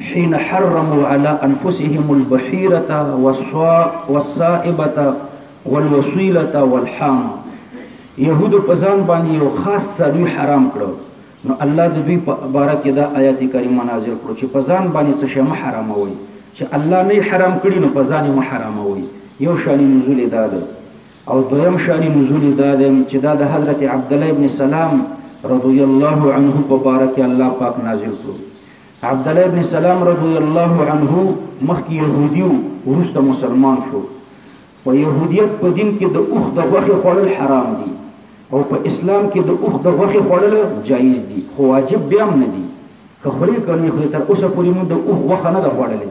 حين حرموا على انفسهم البحيرة والصائبة والوسيلة والحام يهود په ځان باندې یو خاص څاروي حرام کړو نو الله د دوی په باره کې دا آیات کریمه نازل کړو چې په ځان باندې څه شی مه حراموئ چې الله نه حرام کړي نو په ځان مه حراموئ یو شانی نزول دا ده او دویم شانی نزول دا ده چې دا د حضرت عبد الله ابن سلام رضی الله عنه په باره کې الله پاک نازل کړو عبدالله ابن سلام رضی الله عنه مخکې يهودي ورسته مسلمان شو او يهوديت په دین کې د اوخ د غوښې خوړل حرام دي او په اسلام کې د اوخ د غوښې خوړل جایز دي خو واجب بیا هم نه دي که خوري کني خو تر اوسه پورې موږ د اوخ غوښه نه ده خوړلې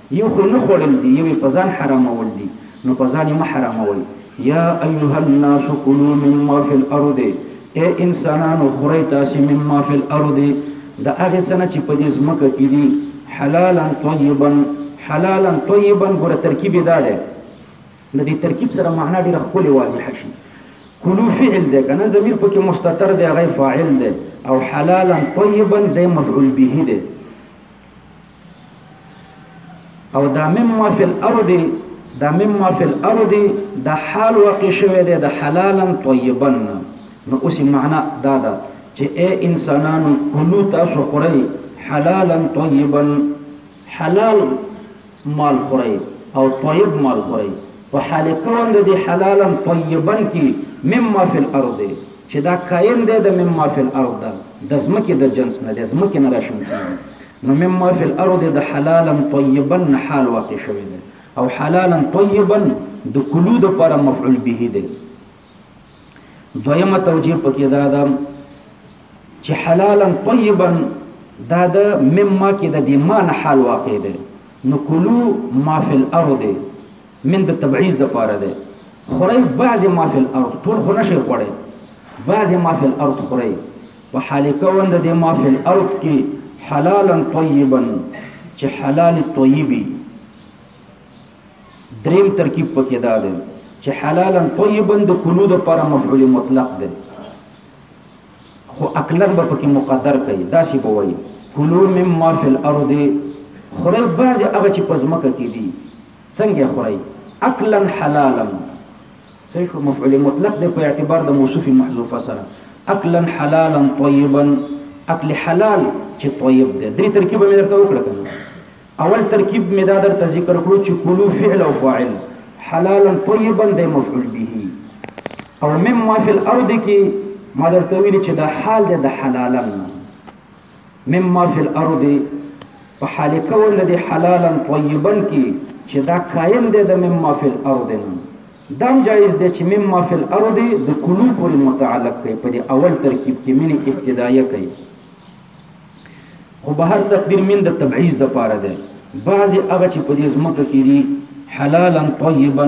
يو خو نه خوړل دي يو يې په ځان حرامول دي نو په ځان يې مه حراموئ يا ايها الناس کلوا مما في الارض اې انسانانو خورئ تاسې مما في الارض د هغې څه نه چې په دې ځمکه کې دي حلالا طيبا حلالا طيبا ګوره ترکیب یې دا دی د دې ترکیب سره معنا ډېره ښکلې واضحه شي کلو فعل دی کنه ضمیر پکې مستتر دی غیر فاعل دی او حلالا طیبا دی مفعول به دی او دا مما فی الارض دا مما فی الارض دا حال واقع شوه دی د حلالا طیبا نو اوس معنا دا ده چې اے انسانانو کلو تاسو خورئ حلالا طیبا حلال مال خورئ او طیب مال خورئ په حال کون د حلالا طیبا کې مما فی الارض چې دا قائم دی د مما فی الارض د زمکه د جنس نه د زمکه نه راشم کیږي نو مما فی الارض د حلالا طیبا نه حال واقع شوی دی او حلالا طیبا د کلو د پر مفعول به دی دویمه توجیه پکې دا ده چې حلالا طیبا دا د مما کې د دې ما نه حال واقع دی نو کلو ما فی الارض من د تبعیض د پاره دی خوري بعض ما فی الارض ټول خو نشي خوړی بعض ما فی الارض خوري په حال کون د دې ما فی الارض کې حلالا طیبا چې حلال طیبی دریم ترکیب پکې دا دی چې حلالا طیبا د کلو د پر مفعول مطلق دی خو اکلن به پکې مقدر کوي دا سی بوي کلو مما فی الارض خوري بعض هغه چې پزمکه کې دي څنګه خوري اکلن حلالا صحیح کړو مفعول مطلق دی په اعتبار د موصوف محذوفه سره اکلا حلالا طیبا اکل حلال چې طیب دی درې ترکیب مې درته وکړه کنه اول ترکیب مې دا درته ذکر کړو چې کلو فعل او فاعل حلالا طیبا دی مفعول به او مما فی الارض کې ما درته ویل چې دا حال دی د حلالا مما فی الارض په حال کول د حلالا طیبا کی چې دا قائم دی د مما فی الارض نه دام جایز دی چې مما فی الارض د کلو پورې متعلق کوي په دې اول ترکیب کې من ابتدایه کوي خو به هر تقدیر من د تبعیض د پاره دی بعضی هغه چې په دې ځمکه کې دي حلالا طیبا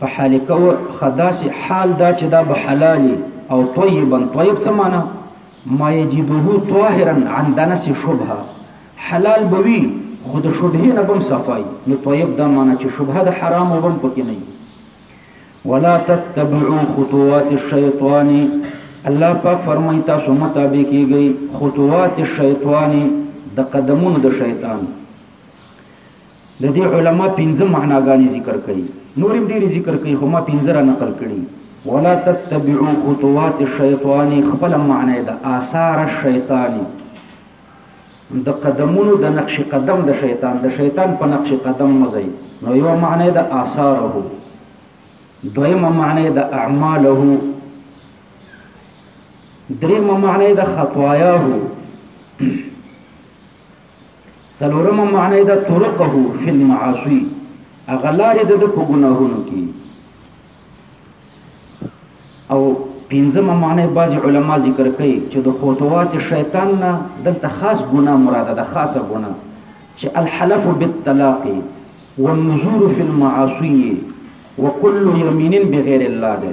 په حال کور خه داسې حال دا چې دا به حلال او طیبا طیب څه معنا ما یجده طاهرا عن دنس شبهه حلال به وي خو د شبهې نه بم صفای نو طیب دا معنا چې شبهه د حرام وبم پکې نه ولا تتبعوا خطوات الشیطان الله پاک فرمایي تاسو متابع کیږئ خطوات الشیطان د قدمونو د شیطان د دې علما پنځه معناګانې ذکر کوي نور هم ډېرې ذکر کوي خو ما پنځه را نقل کړي ولا تتبعو خطوات الشیطان خپل معنی د آثار الشیطان د قدمونو د نقش قدم د شیطان د شیطان په نقش قدم مزي نو یو معنی د آثاره دویمه معنی د اعماله دریمه معنی د خطایاه څلورمه معنی ده طرقه فی المعاصی هغه لارې د ده په ګناهونو کې او پنځمه معنی بعضې علما ذکر کوي چې د خطوات شیطان نه دلته خاص ګناه مراده ده خاصه ګناه چې الحلف بالطلاق والنزور فی المعاصی وکل یمین بغیر الله ده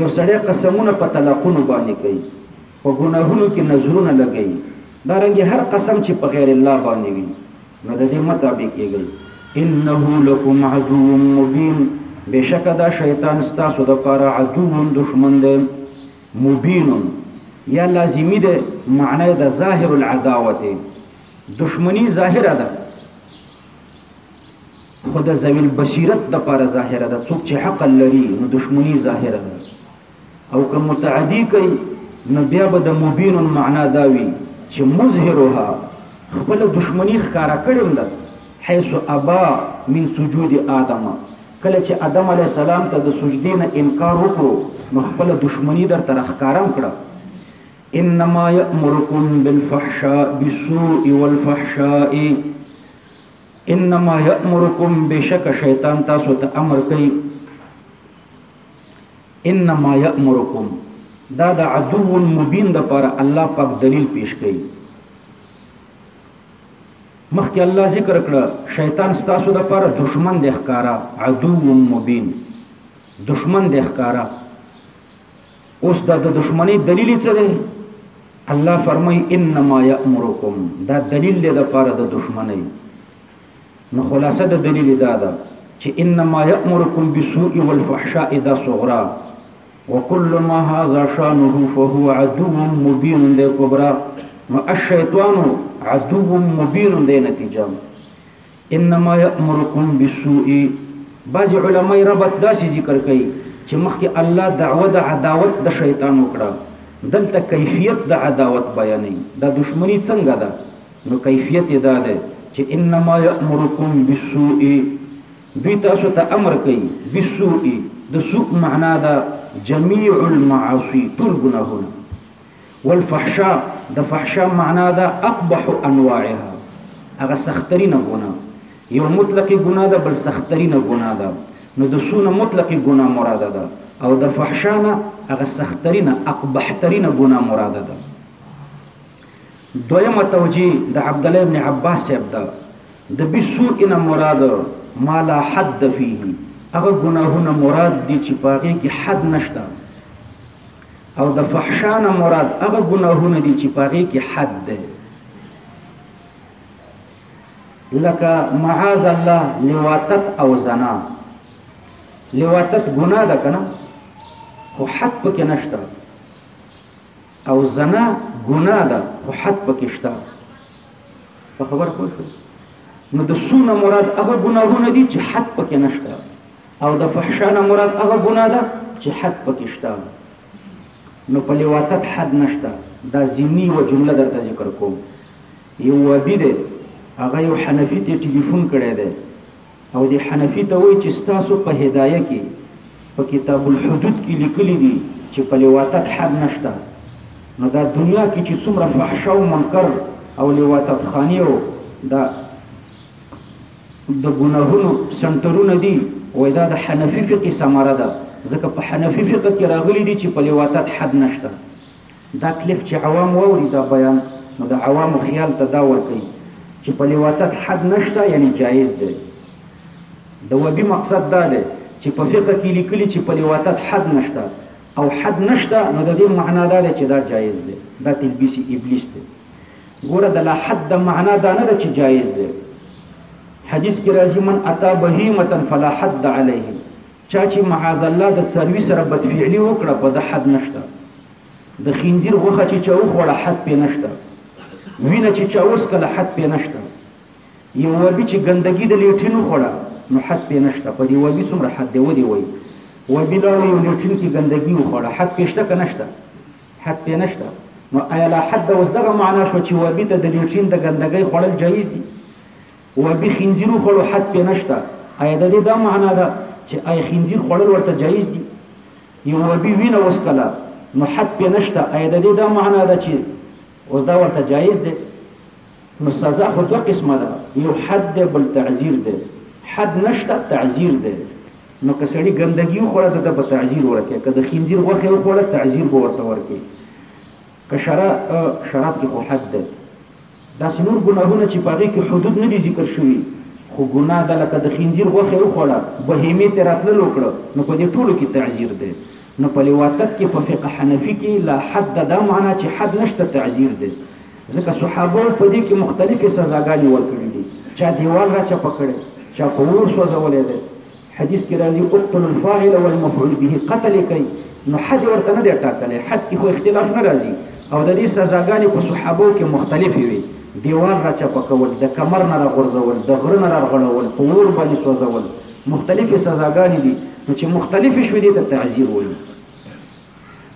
یو سړی قسمونه په طلاقونو باندې کوي په ګناهونو کې نظرونه لګوي دا رنګ هر قسم چې په غیر الله باندې وي نو د دې مطابق کېږي انه لکم عدو مبین بشک دا شیطان ستاسو د پاره عدو دشمن دی مبین یا لازمی ده معنی د ظاهر العداوت دشمنی ظاهره ده خود زویل بصیرت د پاره ظاهره ده څوک چې حق لري نو دشمنی ظاهره ده او که متعدی کوي نو بیا به د مبین معنا دا وي چې مظهرها خپل دشمنی ښکارا کړم ده حيث ابا من سجود ادم کله چې ادم علی السلام ته د سجدې نه انکار وکړو نو خپل دشمنی در تر ښکارم کړه انما يأمركم بالفحشاء بالسوء والفحشاء انما يأمركم بشک شیطان تاسو ته امر کوي انما یامرکم دا د عدو مبین د پر الله پاک دلیل پیش کړي مخکې الله ذکر کړ شیطان ستاسو د پر دشمن د ښکارا عدو مبین دشمن د ښکارا اوس دا د دشمنی دلیل څه دی الله فرمای انما یامرکم دا دلیل دی د پر د دشمنی نو خلاصه د دلیل دا ده چې انما یأمرکم بالسوء والفحشاء دا صغرا وکل ما هذا شانه فهو عدو مبین د کبرا نو الشیطان عدو مبین د نتیجه انما یأمرکم بالسوء بعض علماء ربط داسې ذکر کوي چې مخکې الله دعوه د عداوت د شیطان وکړه دلته کیفیت د عداوت بیانې دا دشمنی څنګه ده نو کیفیت یې دا دی چې انما یامرکم بالسوء دوی تاسو ته امر کوي بالسوء د سوء معنا ده جميع المعاصي ټول ګناهونه والفحشاء د فحشاء معنا ده اقبح انواعها هغه سخترینه ګناه یو مطلق ګناه ده بل سخترینه ګناه ده نو د سونه مطلق ګناه مراد ده او د فحشانه هغه سخترینه اقبحترینه ګناه مراد ده دویمه توجیه د عبدالله ابن عباس صاحب ده د بسوء نه مراد ما لا حد فيه هغه ګناهونه مراد دي چې پاغه کې حد نشته او د فحشانه مراد هغه ګناهونه دي چې پاغه کې حد ده لکه معاذ الله لواتت او زنا لواتت ګناه ده کنه خو حد پکې نشته او زنا ګناه ده خو حد پکې شته په خبر پوه شو نو د سونه مراد هغه ګناهونه دي چې حد پکې نشته او د فحشا نه مراد هغه ګناه ده چې حد پکې شته نو په لواتت حد نشته دا ځینی و جمله درته ذکر کوم یو وابي دی هغه یو حنفي ته ټلیفون کړی دی او دی حنفی ته وای چې ستاسو په هدايه کې په کتاب الحدود کې لیکلي دي چې په لواطت حد نشته نو دا دنیا کې چې څومره فحشا او منکر او لواطت خانی او دا د ګناهونو سنټرونه دي وای دا د حنفي فقه ثمره ده ځکه په حنفي فقه کې راغلي دي چې په لواطت حد نشته دا کلیپ چې عوام واوري دا بیان نو د عوامو خیال ته دا ورکوي چې په لواطت حد نشته یعنې جایز دی. د وبي مقصد دا دی چې په فقه کې لیکلي چې په لواطت حد نشته او حد نشته نو د دې معنا دا دی چې دا جایز دی. دا تلبیس ابلیس دی. ګوره د لا حد د معنا دا نه ده چې جایز دی. حدیث کې راځي من اتا بهیمه فلا حد علیه چا چې معاذ الله د څاروي سره بدفعلي وکړه په د حد نشته د خنزیر غوښه چې چا وخوړه حد پې نشته وینه چې چا وسکله حد پې نشته یو وبي چې ګندګي د لیټین وخوړه نو حد پې نشته په دې وبي څومره حد دی ودی وای وبي لا یو لیټین کې ګندګي وخوړه حد پې شته که نشته حد پې نشته نو ایا لا حد اوس دغه معنا شو چې وبي ته د لیټین د ګندګۍ خوړل جایز دي وه بی خنزیرو خوړو حد پی نشته ایا ددی دا معنا ده چې ایا خنزیر خوړل ورته جایز دي یو وبی وینه وسکله نو حد پی نشته ایا ددی دا معنا ده چې اوس دا ورته جایز ده نو سزا خو دوه قسمه ده یو حد ده بل تعزیر ده حد نشته تعزیر ده نو که سړی ګندګي خوړه ته په تعزیر ورکه که د خنزیر غوخه خوړه تعزیر به ورته ورکه که شراب شراب کې خو حد ده داسې نور ګناهونه چې په هغې کې حدود نه دي ذکر شوي خو ګناه ده لکه د خنزیر غوښه یې وخوړه بهیمې ته راتلل وکړه نو په دې ټولو کې تعزیر دی نو په لواطت کې په فقه حنفي کې لا حد ده دا معنا چې حد نشته تعزیر دی ځکه صحابه په دې کې مختلفې سزاګانې ورکړي دي چا دیوال را چپه کړی چا په اور سوځولی دی حدیث کې راځي اقتل الفاعل والمفعول به قتل کوي نو حد ورته نه دی ټاکلی حد کې خو اختلاف نه راځي او د دې سزاګانې په صحابو کې مختلفې وي دیوال را چپه کول د کمر نه را غورځول د غره نه را غړول په اور باندې سوځول مختلفې سزاګانې دي نو چې مختلفې شوې دي ته تعذیر وایي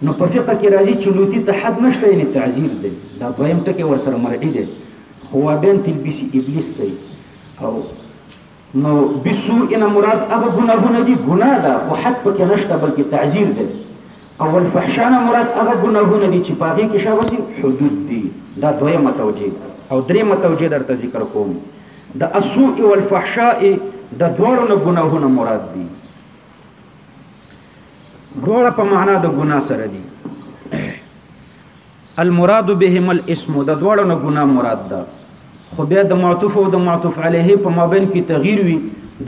نو په فقه کې راځي چې لوتی ته حد نشته یعنی تعذیر دی دا دویم ټکی ورسره مرعي دی خو بین تلبیسی ابلیس کوي او نو بسوء نه مراد هغه ګناهونه دي ګناه ده خو حد پکې نشته بلکې تعذیر دی او الفحشاء نه مراد هغه ګناهونه دي چې په هغې کې شاوسي حدود دي دا دویمه توجیه او درېیمه توجیه درته ذکر کوم د السوء والفحشاء د دواړو نه ګناهونه مراد دي دواړه په معنا د ګناه سره دي المراد بهم الاسم د دوړو نه ګناه مراد ده خو بیا د معطوف او د معطوف علیه په مابین کې تغییر وي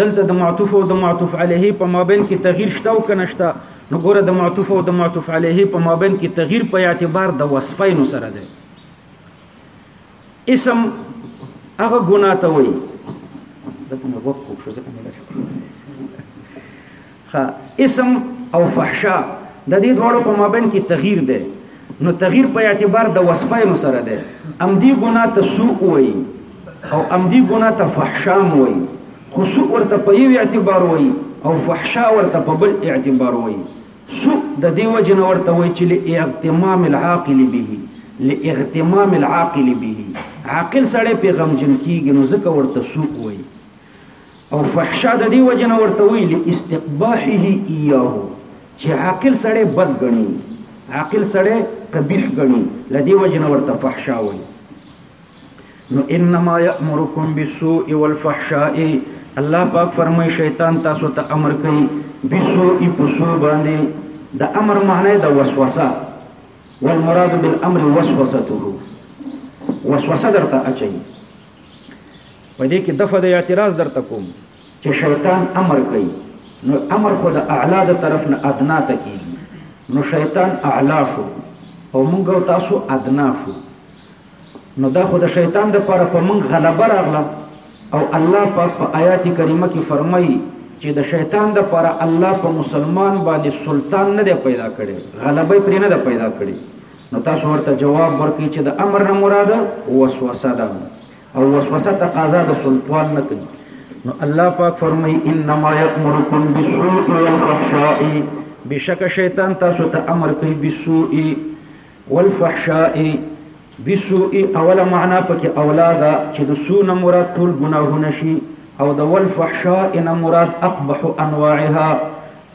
دلته د معطوف او د معطوف علیه په مابین کې تغییر شته او کنه شته نو ګوره د معطوف او د معطوف علیه په مابین کې تغییر په اعتبار د وصفینو سره ده اسم هغه ګناه ته وایي دلته مې وخت کوک شو ځکه مې لږ ښه اسم او فحشا د دې دواړو په مابین کې تغییر دی نو تغییر په اعتبار د وصفینو سره دی امدی ګناه ته سوء وایي او امدی ګناه ته فحشا وایي خو سوء ورته په یو اعتبار وایي او فحشا ورته په بل اعتبار وایي سوء د دې وجه نه ورته وایي چې لاغتمام العاقل به لاغتمام العاقل به عاقل سړی په غمجن کیږي نو ځکه ورته سوء وایي او فحشا د دې وجه نه ورته وایي لاستقباحه ایاه چې عاقل سړی بد غني عاقل سړی قبیح غني لدی وجه نه ورته فحشا وایي نو انما یامرکم بالسوء والفحشاء الله پاک فرمای شیطان تاسو ته امر کوي بالسوء پسو باندې د امر معنی د وسوسه والمراد بالامر وسوسته وسوسه درته اچي په دې کې دفه د اعتراض درته کوم چې شیطان امر کوي نو امر خو د اعلی د طرف نه ادنا ته کیږي نو شیطان اعلی شو او موږ تاسو ادنا شو نو دا خو د شیطان د پاره په موږ غلبه راغله او الله پاک په آیات کریمه کې فرمایي چې د شیطان د پاره الله په مسلمان باندې سلطان نه دی پیدا کړي غلبه پرې نه ده پیدا کړي نو تاسو ورته جواب ورکړئ چې د امر نه مراد وسوسه ده او وسوسه تقاضا د سلطان نه کوي نو الله پاک فرمای انما یامرکم بالسوء والفحشاء بشک شیطان تاسو ته امر کوي بالسوء والفحشاء بسوء اوله معنا پکې اولادا چې د سو نه مراد ټول ګناهونه شي او د والفحشاء نه مراد اقبح انواعها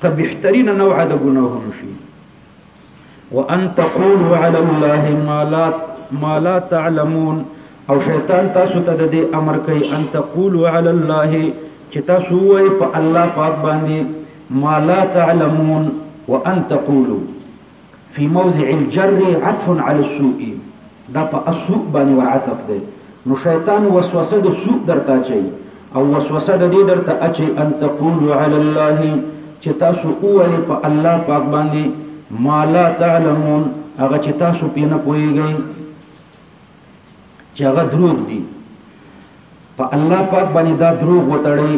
ته بهترین نوع د ګناهونو شي وان تقولوا على الله ما لا ما لا تعلمون او شیطان تاسو ته د دې امر کوي ان تقولوا على الله چې تاسو وایي په الله پاک باندې ما لا تعلمون وان تقولوا فی موضع الجر عطف علی السوء دا په السوء باندې ورعطف دی نو شیطان وسوسه د سوء درته اچي او وسوسه د دې درته اچي ان تقولوا علی الله چې تاسو وایي په الله پاک باندې ما لا تعلمون هغه چې تاسو پې نه پوهیږئ چې هغه دروغ دي په الله پاک باندې دا دروغ وتړي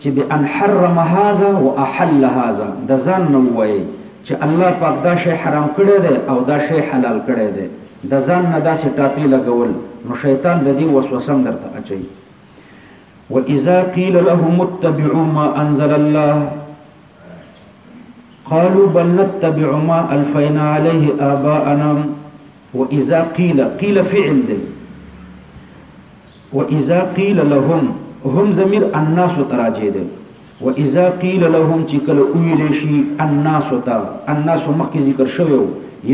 چې به ان حرم هذا واحل هذا د ځان نو وایي چې الله پاک دا شی حرام کړی دی او دا شی حلال کړی دی د ځان نه داسې ټاپې لګول نو شیطان د دې وسوسه درته اچوي واذا قيل لهم اتبعوا ما انزل الله قالوا بل نتبع ما الفينا عليه آباءنا و اذا قیل قیل فعل دی و اذا قیل لهم هم ضمیر الناس تراجع دی و اذا قیل لهم چې کله ویل شي الناس ته الناس مخکې ذکر شوی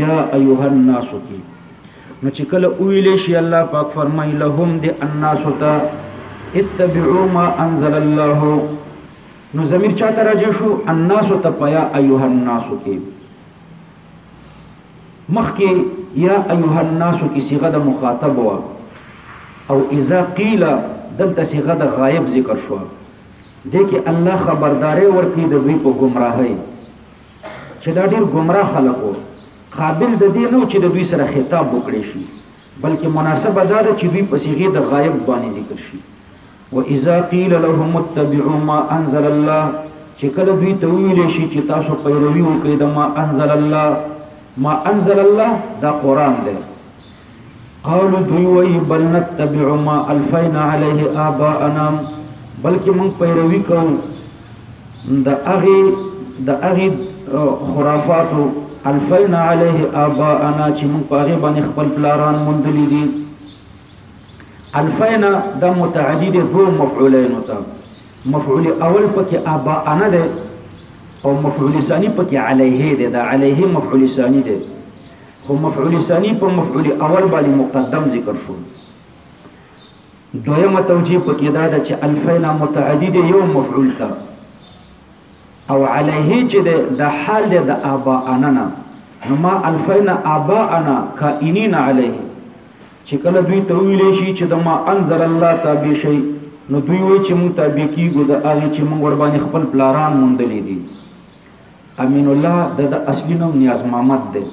یا ایها الناس کی نو چې کله ویل شي الله پاک فرمای لهم دی الناس ته اتبعوا ما انزل الله نو ضمیر چا تراجع شو الناس ته پیا ایها الناس کی مخکې یا ایها الناس کې صيغه د مخاطب و او اذا قیل دلته صيغه د غایب ذکر شو د کې الله خبرداري ورکړي د دوی په گمراهۍ چې دا ډیر گمراه خلکو قابل د دې نو چې د دوی سره خطاب وکړي شي بلکه مناسبه دا ده چې دوی په صيغه د غایب باندې ذکر شي و اذا قيل لهم اتبعوا ما انزل الله چې کله دوی ته ویل شي چې تاسو پیروي وکړئ د ما انزل الله ما انزل الله دا قران دی قالوا دوی وی بل نتبع ما الفینا علیه آباءنا بلکې موږ پیروي کوو د اغي د اغي خرافاتو الفینا علیه آباءنا چې موږ په هغه باندې خپل پلاران مونډلې دي الفینا د متعدد دو مفعولین ته مفعول اول پکې آباءنا ده او مفعول ثانی پکې علیه ده دا علیه مفعول ثانی ده خو مفعول ثانی په مفعول اول باندې مقدم ذکر شو دویمه توجیه په کې دا ده چې الفینا متعدی دی یو مفعول ته او علیه چې ده د حال ده د ابا اننا نو ما الفینا ابا انا کائنین علیه چې کله دوی ته ویل شي چې د ما انزل الله تابع شي نو دوی وایي چې مونږ تابع کیږو د هغه چې مونږ ور باندې خپل پلاران مونډلې دي امین الله د د اصلي نوم نیاز محمد دی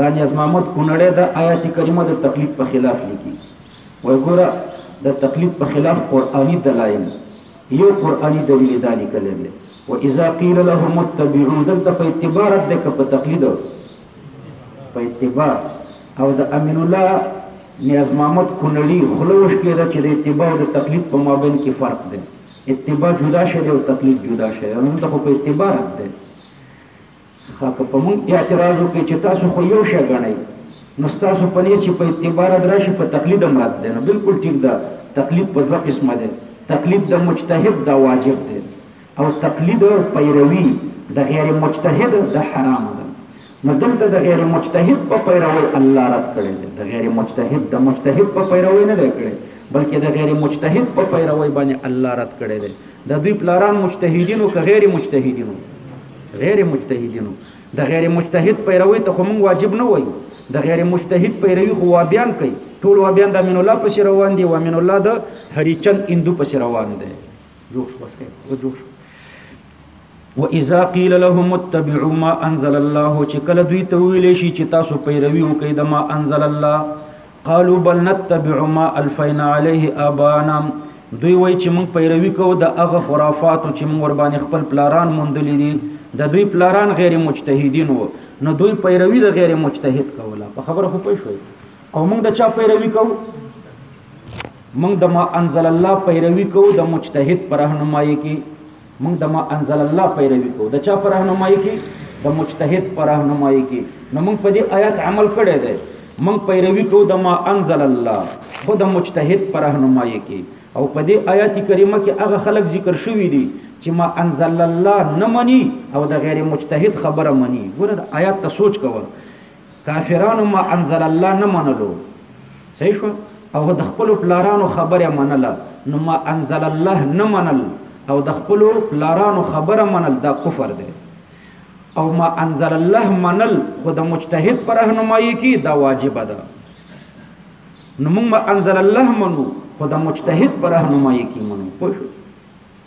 دا نیاز محمد کونړی د آیات کریمه د تقلید په خلاف لیکي وای ګوره د تقلید په خلاف قرآني دلایل یو قرآني دلیل دا لیکلی دی و اذا قیل لهم اتبعوا دلته په اتباع رد دی که په تقلید په اتباع او د امین الله نیاز محمد کونړي خوله وشکېده چې د اتباع او د تقلید په مابین کې فرق دی اتباع جدا شی دی او تقلید جدا شی دی موږ ته خو په اتباع رد دی ښه که په موږ اعتراض وکړي چې تاسو خو یو شی ګڼئ نو ستاسو په نیز چې په اتباع رد راشي په تقلید هم رد دی نو بلکل ټیک ده تقلید په دوه قسمه دی تقلید د مجتهد دا واجب دی او تقلید او پیروي د غیر مجتهد د حرام ده نو دلته د غیر مجتهد په پیروي الله رد کړی دی د غیر مجتهد د مجتهد په پیروي نه دی کړی بلکې د غیر مجتهد په پیروي باندې الله رد کړی دی د دوی پلاران مجتهدینو که غیر مجتهدینو غیر مجتهدینو د غیر مجتهد پیروي ته خو موږ واجب نه وایو د غیر مجتهد پیروي خو وابیان کوي ټول وابیان د امین الله پسې روان دي او امین الله د هریچند اندو پسې روان دی جوخ بس کوي جوخ و اذا قيل لهم اتبعوا ما انزل الله چې کله دوی ته ویل شي چې تاسو پیروي وکړئ د ما انزل الله قالوا بل نتبع ما الفينا عليه ابانا دوی وای چې موږ پیروي کوو د هغه خرافاتو چې موږ ور باندې خپل پلاران موندلې دي د دوی پلاران غیر مجتهدین وو نو دوی پیروي د غیر مجتهد کوله په خبره خو پوه شوي او موږ د چا پیروي کوو موږ د ما انزل الله پیروي کوو د مجتهد پر راهنمایي کې موږ د ما انزل الله پیروي کوو د چا پر راهنمایي کې د مجتهد پر راهنمایي کې نو موږ په دې آیات عمل کړی دی موږ پیروي کوو د ما انزل الله خو د مجتهد پر راهنمایي کې او په دې آیات کریمه کې هغه خلک ذکر شوی دي چې ما انزل الله نه مني او د غیر مجتهد خبره مني ګوره د آیات ته سوچ کوه کافرانو ما انزل الله نه منلو صحیح شو او د خپل پلارانو خبره منله نو ما انزل الله نه منل او د خپل پلارانو خبره منل دا کفر دی او ما انزل الله منل خو د مجتهد پر رهنمایي کې دا واجب ده نو موږ ما انزل الله منو خو د مجتهد پر رهنمایي کې منو پوه شو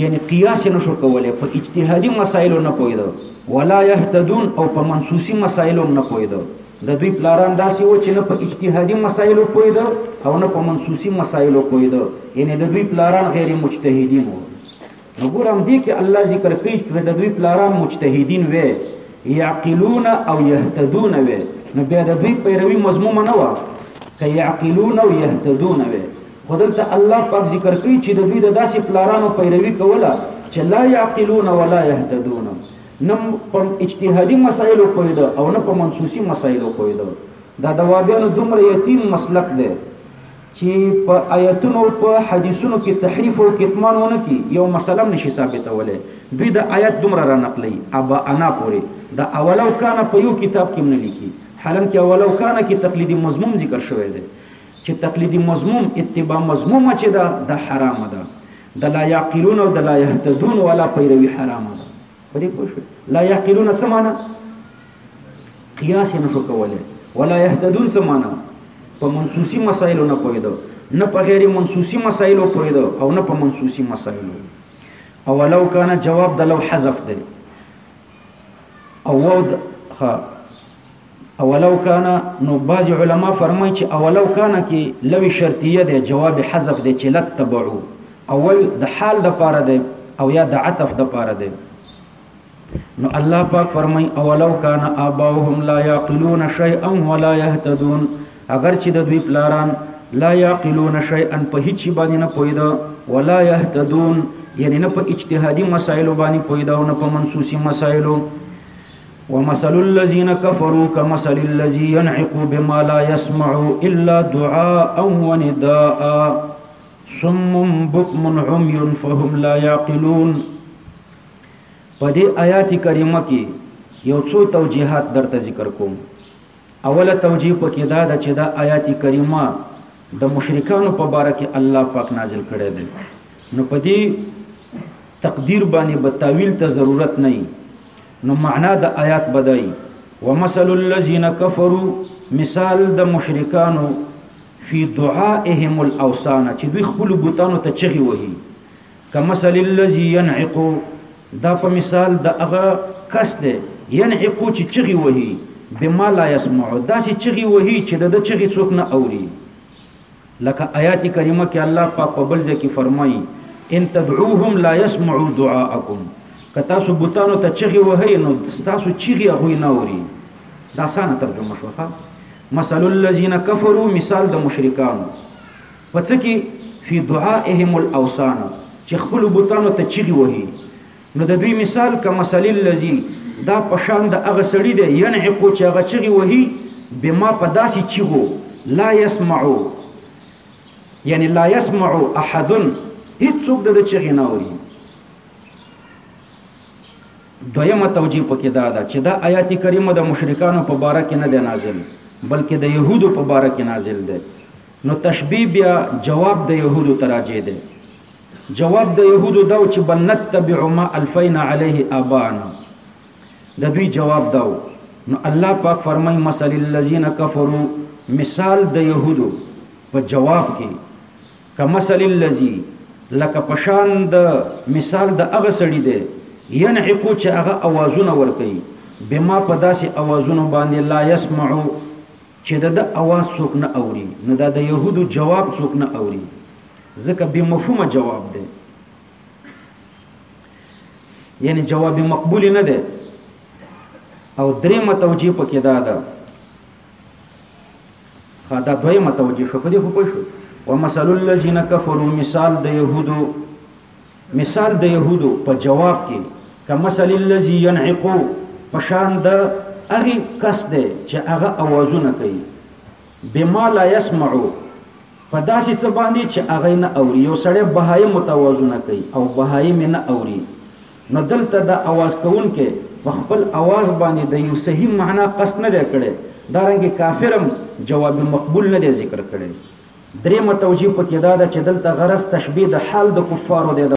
یعنی قیاس نه شو کولای په اجتهادي مسایلو نه پوهیدو ولا يهتدون او په منسوسی مسایلو نه پوهیدو د دوی پلاران داسې و چې نه په اجتهادي مسایلو پوهیدو او نه په منسوسی مسایلو پوهیدو یعنی د دوی پلاران غیر مجتهدین وو نو ګورم دې کې الله ذکر کوي چې د دوی پلاران مجتهدین وي یعقلون او یهتدون وي نو بیا د دوی پیروي مضمون نه و که یعقلون او یهتدون وي خو دلته الله پاک ذکر کوي چې د دوی د داسې پلارانو پیروي کوله چې لا يعقلون ولا يهتدون نه په اجتهادي مسایلو پوهېده او نه په منسوسي مسایلو پوهېده دا د وابیانو دومره یتیم مسلک دی چې په آیتونو په حدیثونو کې تحریف او کتمان ونه کی یو مسله نشي ثابتولې دوی د آیت دومره را نقلی ابا انا پوری دا اولو کان په یو کتاب کې نه لیکي حالانکه اولو کان کې تقلیدي مضمون ذکر شوی دی چې تقلیدی مضموم اتباع مضمومه چې ده دا حرامه ده د لا یعقلون او د لا یهتدون ولا پیروي حرامه ده په دې پوه شو لا یعقلون څه معنی قیاس نه شو کوله ولا یهتدون څه معنی په منسوسی مسائلو نه پوهیدو نه په غیر منسوسی مسائلو پوهیدو او نه په منسوسی مسائلو او لو کان جواب د لو حذف دی او وو اولو کان نو بعض علما فرمایي چې اولو کان کې لوي شرطیه ده جواب حذف ده چې لتبعو اول د حال د پاره ده او یا د عطف د پاره ده نو الله پاک فرمای اولو کان اباهم لا یعقلون شیئا ولا یهتدون اگر چې د دوی پلاران لا یعقلون شیئا په هیڅ باندې نه پویدا ولا یهتدون یعنی نه په اجتهادي مسایلو باندې پویدا او نه په منسوسي مسایلو ومثل الذين كفروا كمثل الذي ينعق بما لا يسمع الا دعاء ونداء صم بكم عمي فهم لا يعقلون په دې آیات کریمه کې یو څو توجیهات درته ذکر کوم اوله توجیه په کې دا ده چې دا آیات کریمه د مشرکانو په باره کې الله پاک نازل کړی دی نو په دې تقدیر باندې به تاویل ته ضرورت نه نو معنا د آیات بدای ومثل الذين كفروا مثال د مشرکانو فی دعائهم الاوثان چې دوی خپل بوتانو ته چغي وهي کمثل الذي ينعق دا په مثال د هغه کس دی ينعق چې چغي وهي بما لا يسمع دا چې چغي وهي چې د چغي څوک نه اوري لکه آیات کریمه کې الله پاک په بل ځای کې فرمایي ان تدعوهم لا يسمعوا دعاءکم که تاسو بوتانو ته چغي وهي نو تاسو چغي هغه نه اوري دا اسانه ترجمه شوخه مثل الذين كفروا مثال د مشرکانو پڅ کې فی دعائهم الاوثان چې خپل بوتانو ته چغي وهي نو د دوی مثال کمثل الذي دا په شان د هغه سړي دی ينعق چې هغه چغې وهي بما په داسې چیغو لا يسمعو یعنی لا يسمعو احدن هیڅوک د ده چغې نه اوري دویمه توجیه پکې دا ده چې دا آیات کریمه د مشرکانو په باره کې نه دی نازل بلکې د یهودو په باره کې نازل دی نو تشبیه بیا جواب د یهودو تراجه دی جواب د یهودو دا و چې بل نتبع ما الفینا علیه آباءنا د دوی جواب دا و نو الله پاک فرمای مثل الذین کفروا مثال د یهودو په جواب کې کمثل الذی لکه پشان د مثال د هغه سړی دی ينعقو چې هغه اوازونه ور کوي بما په داسې اوازونو باندې لا يسمعو چې د ده اواز څوک نه اوري، نو دا د یهودو جواب څوک نه اوري، ځکه بې مفهومه جواب دی. یعنې جواب مقبول نه دی. او درېمه توجیه پکې دا ده، ښه دا دویمه توجیه شو، په دې خو پوه شو ومثل الذین کفروا مثال د یهودو مثال د يهودو په جواب کې کمثل الذي ينعقو پشان د هغه کس دی چې هغه اوازونه کوي بما لا يسمعو په داسې څه باندې چې هغه نه اوري یو سړی بهای متوازنه کوي او بهای مې نه اوري نو دلته د اواز کوونکې په خپل اواز باندې د یو صحیح معنا قصد نه دی کړی دا رنګ کافرم جواب مقبول نه دی ذکر کړی درې متوجه پکې دا ده چې دلته غرض تشبیه د حال د کفارو دی